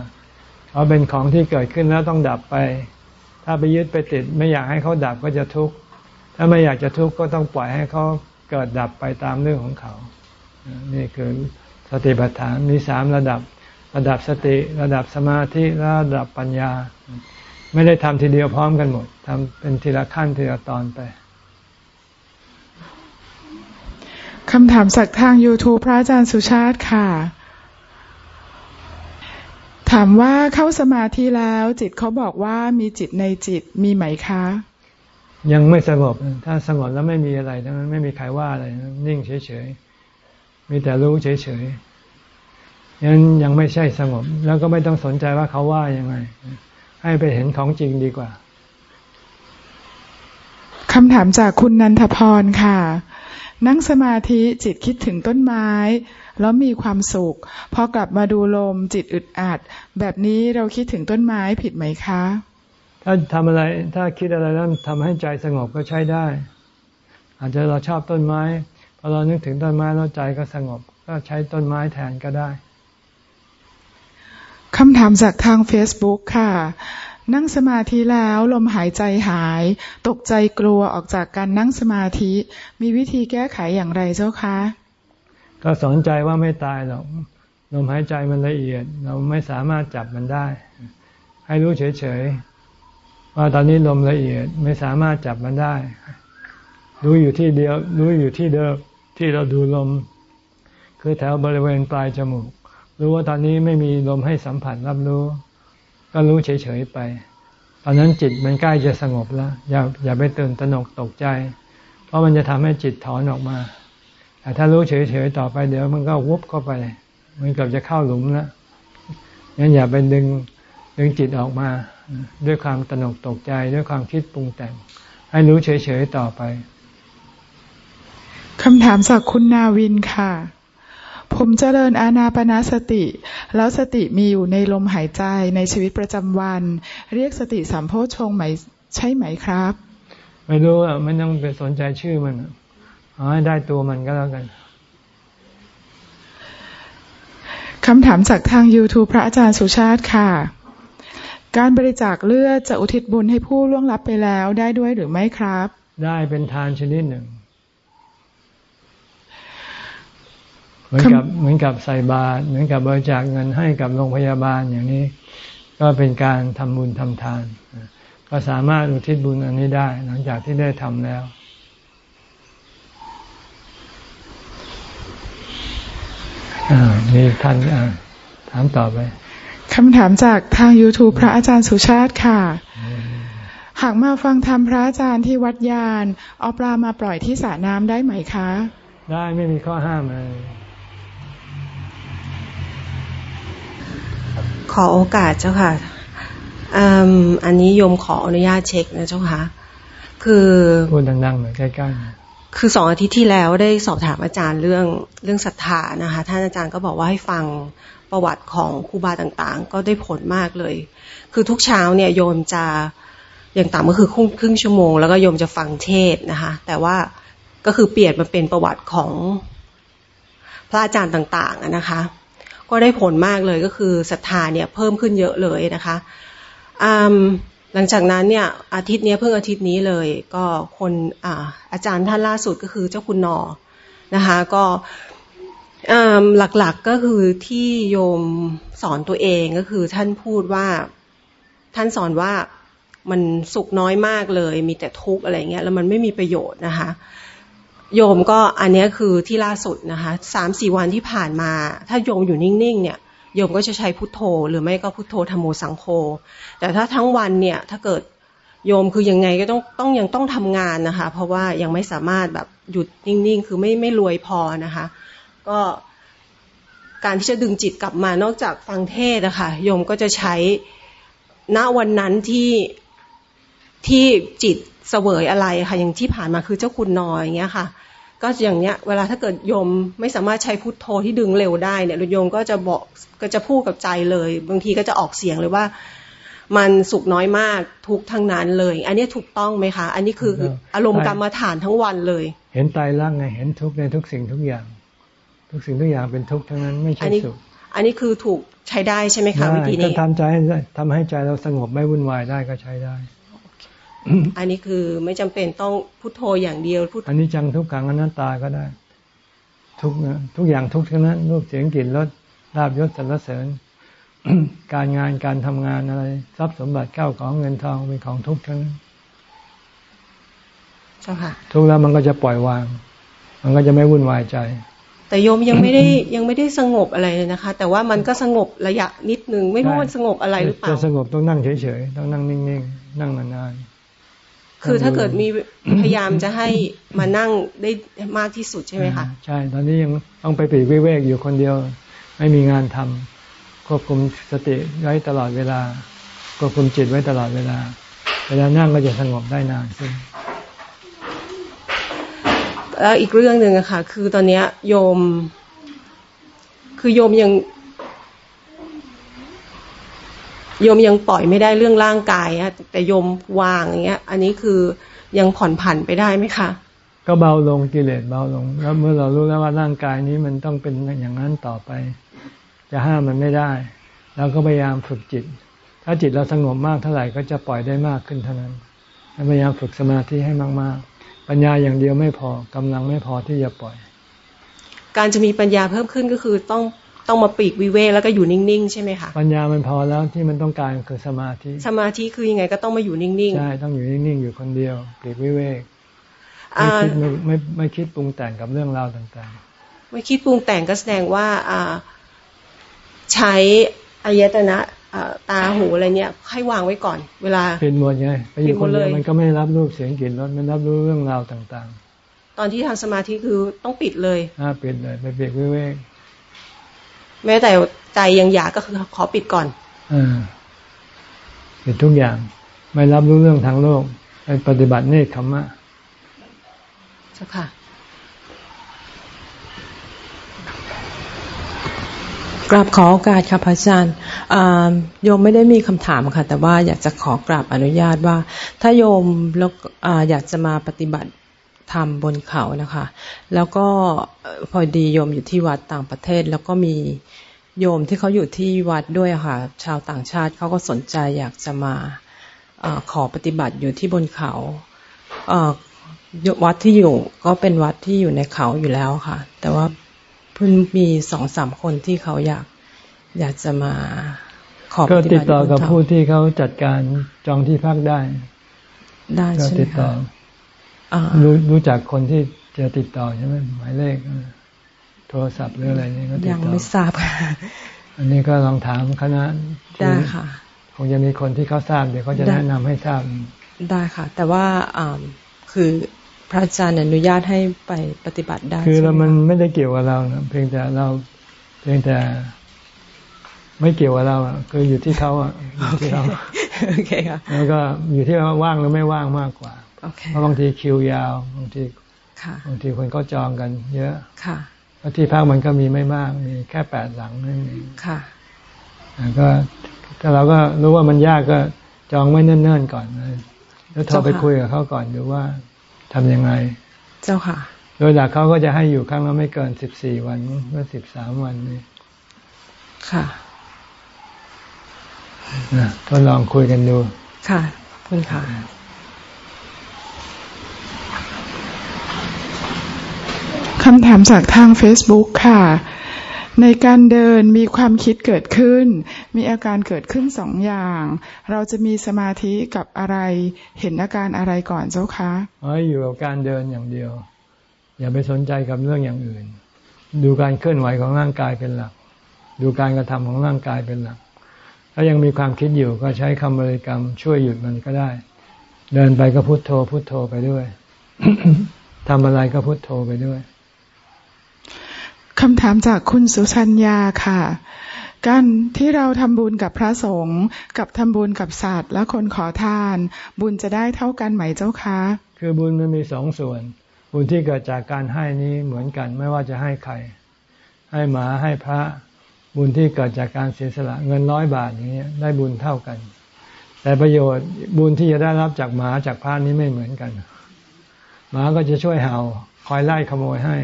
ว่าเป็นของที่เกิดขึ้นแล้วต้องดับไป ถ้าไปยึดไปติด ไม่อยากให้เขาดับก็จะทุกข์ถ้าไม่อยากจะทุกข์ก็ต้องปล่อยให้เขา เกิดดับไปตามเรื่องของเขา นี่คือสติปัฏฐานมีสามระดับ ระดับสติระดับสมาธิระดับปัญญา ไม่ได้ทำทีเดียวพร้อมกันหมดทำเป็นทีละขั้นทีละตอนไปคำถามสักทาง YouTube พระอาจารย์สุชาติค่ะ ถามว่าเข้าสมาธิแล้วจิตเขาบอกว่ามีจิตในจิตมีไหมคะ ยังไม่สงบ ถ้าสงบแล้วไม่มีอะไรทั้งนั้นไม่มีใครว่าอะไร นิ่งเฉยๆ มีแต่รู้เฉยๆยังยังไม่ใช่สงบ แล้วก็ไม่ต้องสนใจว่าเขาว่ายังไง ให้ไปเห็นของจริงดีกว่าคำถามจากคุณนันทพรค่ะ นั่งสมาธิจิตคิดถึงต้นไม้ แล้วมีความสุข พอกลับมาดูลมจิตอึดอัด แบบนี้เราคิดถึงต้นไม้ผิดไหมคะ ถ้าทำอะไร ถ้าคิดอะไรแล้วทำให้ใจสงบก็ใช้ได้ อาจจะเราชอบต้นไม้พอเรานึกถึงต้นไม้แล้วใจก็สงบ ก็ใช้ต้นไม้แทนก็ได้คำถามจากทาง Facebook ค่ะ นั่งสมาธิแล้วลมหายใจหาย ตกใจกลัวออกจากการนั่งสมาธิ มีวิธีแก้ไขอย่างไรเจ้าคะ ก็สอนใจว่าไม่ตายหรอกลมหายใจมันละเอียด เราไม่สามารถจับมันได้ ให้รู้เฉย ว่าตอนนี้ลมละเอียดไม่สามารถจับมันได้ รู้อยู่ที่เดียว รู้อยู่ที่เดิมที่เราดูลม คือแถวบริเวณปลายจมูก รู้ว่าตอนนี้ไม่มีลมให้สัมผัสรับรู้ ก็รู้เฉยๆไป ตอนนั้นจิตมันใกล้จะสงบแล้ว อย่าอย่าไปตื่นตระหนกตกใจ เพราะมันจะทำให้จิตถอนออกมา แต่ถ้ารู้เฉยๆต่อไปเดี๋ยวมันก็วุบเข้าไปมันเกือบจะเข้าหลุมแล้วงั้นอย่าไปดึงดึงจิตออกมา ด้วยความตนกตกใจด้วยความคิดปรุงแต่ง ให้รู้เฉยๆต่อไปคำถามจากคุณนาวินค่ะ ผมเจริญอาณาปณะสติ แล้วสติมีอยู่ในลมหายใจในชีวิตประจำวัน เรียกสติสามโพชงไหมใช่ไหมครับ ไม่รู้อะมันต้องไปสนใจชื่อมันเอาให้ได้ตัวมันก็แล้วกันคำถามจากทาง YouTube พระอาจารย์สุชาติค่ะ การบริจาคเลือดจะอุทิศบุญให้ผู้ล่วงลับไปแล้วได้ด้วยหรือไม่ครับ ได้เป็นทานชนิดหนึ่ง เหมือนกับเหมือนกับใส่บาตรเหมือนกับบริจาคเงินให้กับโรงพยาบาลอย่างนี้ ก็เป็นการทำบุญทำทาน ก็สามารถอุทิศบุญอันนี้ได้ หลังจากที่ได้ทำแล้วนี่ท่านถามต่อไป คำถามจากทาง YouTube พระอาจารย์สุชาติค่ะ หากมาฟังธรรมพระอาจารย์ที่วัดยานเอาปลามาปล่อยที่สระน้ำได้ไหมคะ ได้ไม่มีข้อห้ามเลยขอโอกาสเจ้าค่ะอันนี้โยมขออนุญาตเช็คนะเจ้าค่ะ คือพูดดังๆหน่อยใกล้ๆ คือสองอาทิตย์ที่แล้วได้สอบถามอาจารย์เรื่องเรื่องศรัทธานะคะ ท่านอาจารย์ก็บอกว่าให้ฟังประวัติของครูบาต่างๆ ก็ได้ผลมากเลย คือทุกเช้าเนี่ยโยมจะอย่างต่ำก็คือครึ่งครึ่งชั่วโมงแล้วก็โยมจะฟังเทศนะคะ แต่ว่าก็คือเปลี่ยนมาเป็นประวัติของพระอาจารย์ต่างๆนะคะ ก็ได้ผลมากเลยก็คือศรัทธาเนี่ยเพิ่มขึ้นเยอะเลยนะคะ หลังจากนั้นเนี่ยอาทิตย์นี้เพิ่งอาทิตย์นี้เลย ก็คนอาอาจารย์ท่านล่าสุดก็คือเจ้าคุณนอนะคะก็หลักๆก็คือที่โยมสอนตัวเองก็คือท่านพูดว่าท่านสอนว่ามันสุขน้อยมากเลย มีแต่ทุกข์อะไรเงี้ยแล้วมันไม่มีประโยชน์นะคะ โยมก็อันนี้คือที่ล่าสุดนะคะสามสี่วันที่ผ่านมา ถ้าโยมอยู่นิ่งๆเนี่ย โยมก็จะใช้พุทโธ หรือไม่ก็พุทโธธรรมโมสังโฆแต่ถ้าทั้งวันเนี่ยถ้าเกิดโยมคือยังไงก็ต้องต้องยังต้องทำงานนะคะ เพราะว่ายังไม่สามารถแบบหยุดนิ่งๆ คือไม่ไม่รวยพอนะคะ ก็การที่จะดึงจิตกลับมานอกจากฟังเทศนะคะโยมก็จะใช้ณวันนั้นที่ที่จิตเสวยอะไรค่ะอย่างที่ผ่านมาคือเจ้าคุณนอยอย่างเงี้ยค่ะ ก็อย่างเนี้ยเวลาถ้าเกิดโยมไม่สามารถใช้พุทโธที่ดึงเร็วได้เนี่ยโยมก็จะบอกก็จะพูดกับใจเลย บางทีก็จะออกเสียงเลยว่า มันสุขน้อยมากทุกทั้งนั้นเลย อันนี้ถูกต้องไหมคะ อันนี้คืออารมณ์กรรมฐานทั้งวันเลย เห็นตายร่างไงเห็นทุกในทุกสิ่งทุกอย่าง ทุกสิ่งทุกอย่างเป็นทุกข์ทั้งนั้นไม่ใช่สุขอันนี้คือถูกใช้ได้ใช่ไหมคะวิธีนี้ทำใจให้ทำให้ใจเราสงบไม่วุ่นวายได้ก็ใช้ได้ อันนี้คือไม่จำเป็นต้องพุทโธอย่างเดียวพุทอันนี้จังทุกขังอนัตตาก็ได้ ทุกนะทุกอย่างทุกทั้งนั้นรูปเสียงกลิ่นรสลาบยศสรรเสริญ การงานการทำงานอะไร ทรัพย์สมบัติเก้าของเงินทองเป็นของทุกทั้งนั้นทุกแล้วมันก็จะปล่อยวาง มันก็จะไม่วุ่นวายใจ แต่โยมยังไม่ได้ยังไม่ได้สงบอะไรเลยนะคะ แต่ว่ามันก็สงบระยะนิดนึง ไม่รู้ว่าสงบอะไรหรือเปล่าจะสงบต้องนั่งเฉยๆต้องนั่งนิ่งๆนั่งนาน คือถ้าเกิดมีพยายามจะให้มานั่งได้มากที่สุดใช่ไหมคะใช่ ตอนนี้ยังต้องไปปีกวิเวกอยู่คนเดียว ไม่มีงานทำควบคุมสติไว้ตลอดเวลา ควบคุมจิตไว้ตลอดเวลา เวลานั่งก็จะสงบได้นานขึ้นแล้วอีกเรื่องหนึ่งอะค่ะ คือตอนเนี้ยโยม คือโยมยัง โยมยังปล่อยไม่ได้เรื่องร่างกายอะแต่โยมวางอย่างเงี้ย อันนี้คือยังผ่อนผันไปได้ไหมคะ ก็เบาลงกิเลสเบาลง แล้วเมื่อเรารู้แล้วว่าร่างกายนี้มันต้องเป็นอย่างนั้นต่อไป จะห้ามมันไม่ได้เราก็พยายามฝึกจิต ถ้าจิตเราสงบมากเท่าไหร่ก็จะปล่อยได้มากขึ้นเท่านั้นพยายามฝึกสมาธิให้มาก ๆ ปัญญาอย่างเดียวไม่พอกำลังไม่พอที่จะปล่อย การจะมีปัญญาเพิ่มขึ้นก็คือต้อง ต้องมาปีกวิเวกแล้วก็อยู่นิ่งๆ ใช่ไหมคะปัญญามันพอแล้วที่มันต้องการคือสมาธิ สมาธิคือยังไงก็ต้องมาอยู่นิ่งๆใช่ต้องอยู่นิ่งๆอยู่คนเดียวปีกวิเวกไม่คิดไม่ไม่ไม่คิดปรุงแต่งกับเรื่องราวต่างๆ ไม่คิดปรุงแต่งก็แสดงว่าอ่าใช้อายตนะตาหูอะไรเนี่ย ให้วางไว้ก่อน เวลาเป็นหมดไงไปอยู่คนเดียวมันก็ไม่รับรูปเสียงกลิ่นรสไม่รับรู้เรื่องราวต่างๆ ตอนที่ทำสมาธิคือต้องปิดเลยอ่าปิดเลยไปเบรกวิเวก แม้แต่ใจยังอยากก็คือขอปิดก่อนอปิดทุกอย่าง ไม่รับรู้เรื่องทางโลกไปปฏิบัติเนคขมะเจ้าค่ะกราบขอโอกาสค่ะพระอาจารย์โยมไม่ได้มีคำถามค่ะ แต่ว่าอยากจะขอกราบอนุญาตว่า ถ้าโยมแล้วอยากจะมาปฏิบัติธรรมบนเขานะคะ แล้วก็พอดีโยมอยู่ที่วัดต่างประเทศ แล้วก็มี โยมที่เขาอยู่ที่วัดด้วยค่ะ ชาวต่างชาติเขาก็สนใจอยากจะมาอขอปฏิบัติอยู่ที่บนเขาวัดที่อยู่ก็เป็นวัดที่อยู่ในเขาอยู่แล้วค่ะ แต่ว่าเพิ่งมีสองสามคนที่เขาอยากอยากจะมาขอปฏิบัติก็ติดต่อกับผู้ที่เขาจัดการจองที่พักได้ ได้ใช่ไหมคะรู้รู้จักคนที่จะติดต่อใช่ไหมหมายเลข โทรศัพท์หรืออะไรนี่ก็ติดต่อยังไม่ทราบค่ะ อันนี้ก็ลองถามคณะได้ค่ะคงจะมีคนที่เขาทราบเดี๋ยวเขาจะแนะนำให้ทราบได้ค่ะ แต่ว่าอ่าคือพระอาจารย์อนุญาตให้ไปปฏิบัติได้ คือเรามันไม่ได้เกี่ยวกับเรานะเพียงแต่เราเพียงแต่ไม่เกี่ยวกับเราอะคืออยู่ที่เขาอะอยู่ที่เราโอเคค่ะแล้วก็อยู่ที่ว่าว่างหรือไม่ว่างมากกว่าเพราะบางทีคิวยาวบางทีบางทีคนก็จองกัน เยอะค่ะ แล้วที่พักมันก็มีไม่มาก มีแค่แปดหลังนั่นเองค่ะก็ถ้าเราก็รู้ว่ามันยากก็จองไว้เนิ่นๆก่อนเลยแล้วโทรไปคุยกับเขาก่อนดูว่าทำยังไง เจ้าค่ะ โดยหลักเขาก็จะให้อยู่ครั้งละไม่เกินสิบสี่วันเมื่อสิบสามวันนี่ค่ะทดลองคุยกันดู ค่ะ คุณค่ะ คำถามจากทาง Facebook ค่ะ ในการเดินมีความคิดเกิดขึ้น มีอาการเกิดขึ้นสองอย่าง เราจะมีสมาธิกับอะไร เห็นอาการอะไรก่อนเจ้าคะอ๋ออยู่กับการเดินอย่างเดียว อย่าไปสนใจกับเรื่องอย่างอื่น ดูการเคลื่อนไหวของร่างกายเป็นหลัก ดูการกระทำของร่างกายเป็นหลัก ถ้ายังมีความคิดอยู่ก็ใช้คำบริกรรมช่วยหยุดมันก็ได้ เดินไปก็พุโทโธพุโทโธไปด้วยทำอะไรก็พุโทโธไปด้วย คำถามจากคุณสุชัญญาค่ะ การที่เราทำบุญกับพระสงฆ์กับทำบุญกับสัตว์ และคนขอทาน บุญจะได้เท่ากันไหมเจ้าคะ คือบุญมันมีสองส่วน บุญที่เกิดจากการให้นี้เหมือนกันไม่ว่าจะให้ใคร ให้หมาให้พระบุญที่เกิดจากการเสียสละเงินร้อยบาทนี้ได้บุญเท่ากัน แต่ประโยชน์บุญที่จะได้รับจากหมาจากพระนี้ไม่เหมือนกัน หมาก็จะช่วยเห่าคอยไล่ขโมยให้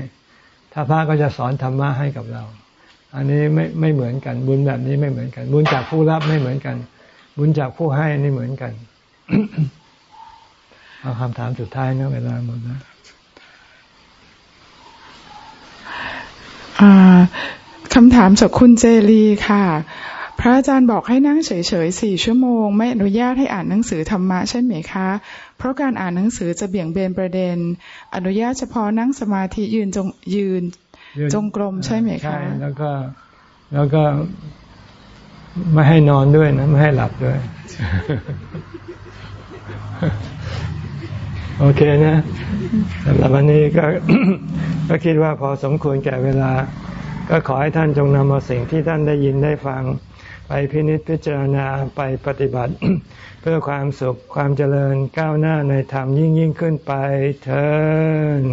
ถ้าพระก็จะสอนธรรมะให้กับเรา อันนี้ไม่ไม่เหมือนกัน บุญแบบนี้ไม่เหมือนกัน บุญจากผู้รับไม่เหมือนกัน บุญจากผู้ให้นี่เหมือนกันเอาคำถามสุดท้ายนะเวลาหมดนะคำถามจากคุณเจลีค่ะ พระอาจารย์บอกให้นั่งเฉยๆสี่ชั่วโมง ไม่อนุญาตให้อ่านหนังสือธรรมะใช่ไหมคะ เพราะการอ่านหนังสือจะเบี่ยงเบนประเด็น อนุญาตเฉพาะนั่งสมาธิยืนจงยืนจงกรมใช่ไหมคะใช่แล้วก็แล้วก็ไม่ให้นอนด้วยนะ ไม่ให้หลับด้วย โอเคนะสำหรับวันนี้ก็ก็คิดว่าพอสมควรแก่เวลา ก็ขอให้ท่านจงนำเอาสิ่งที่ท่านได้ยินได้ฟัง ไปพินิจพิจารณาไปปฏิบัติ เพื่อความสุขความเจริญก้าวหน้าในธรรมยิ่งยิ่งขึ้นไปเถิด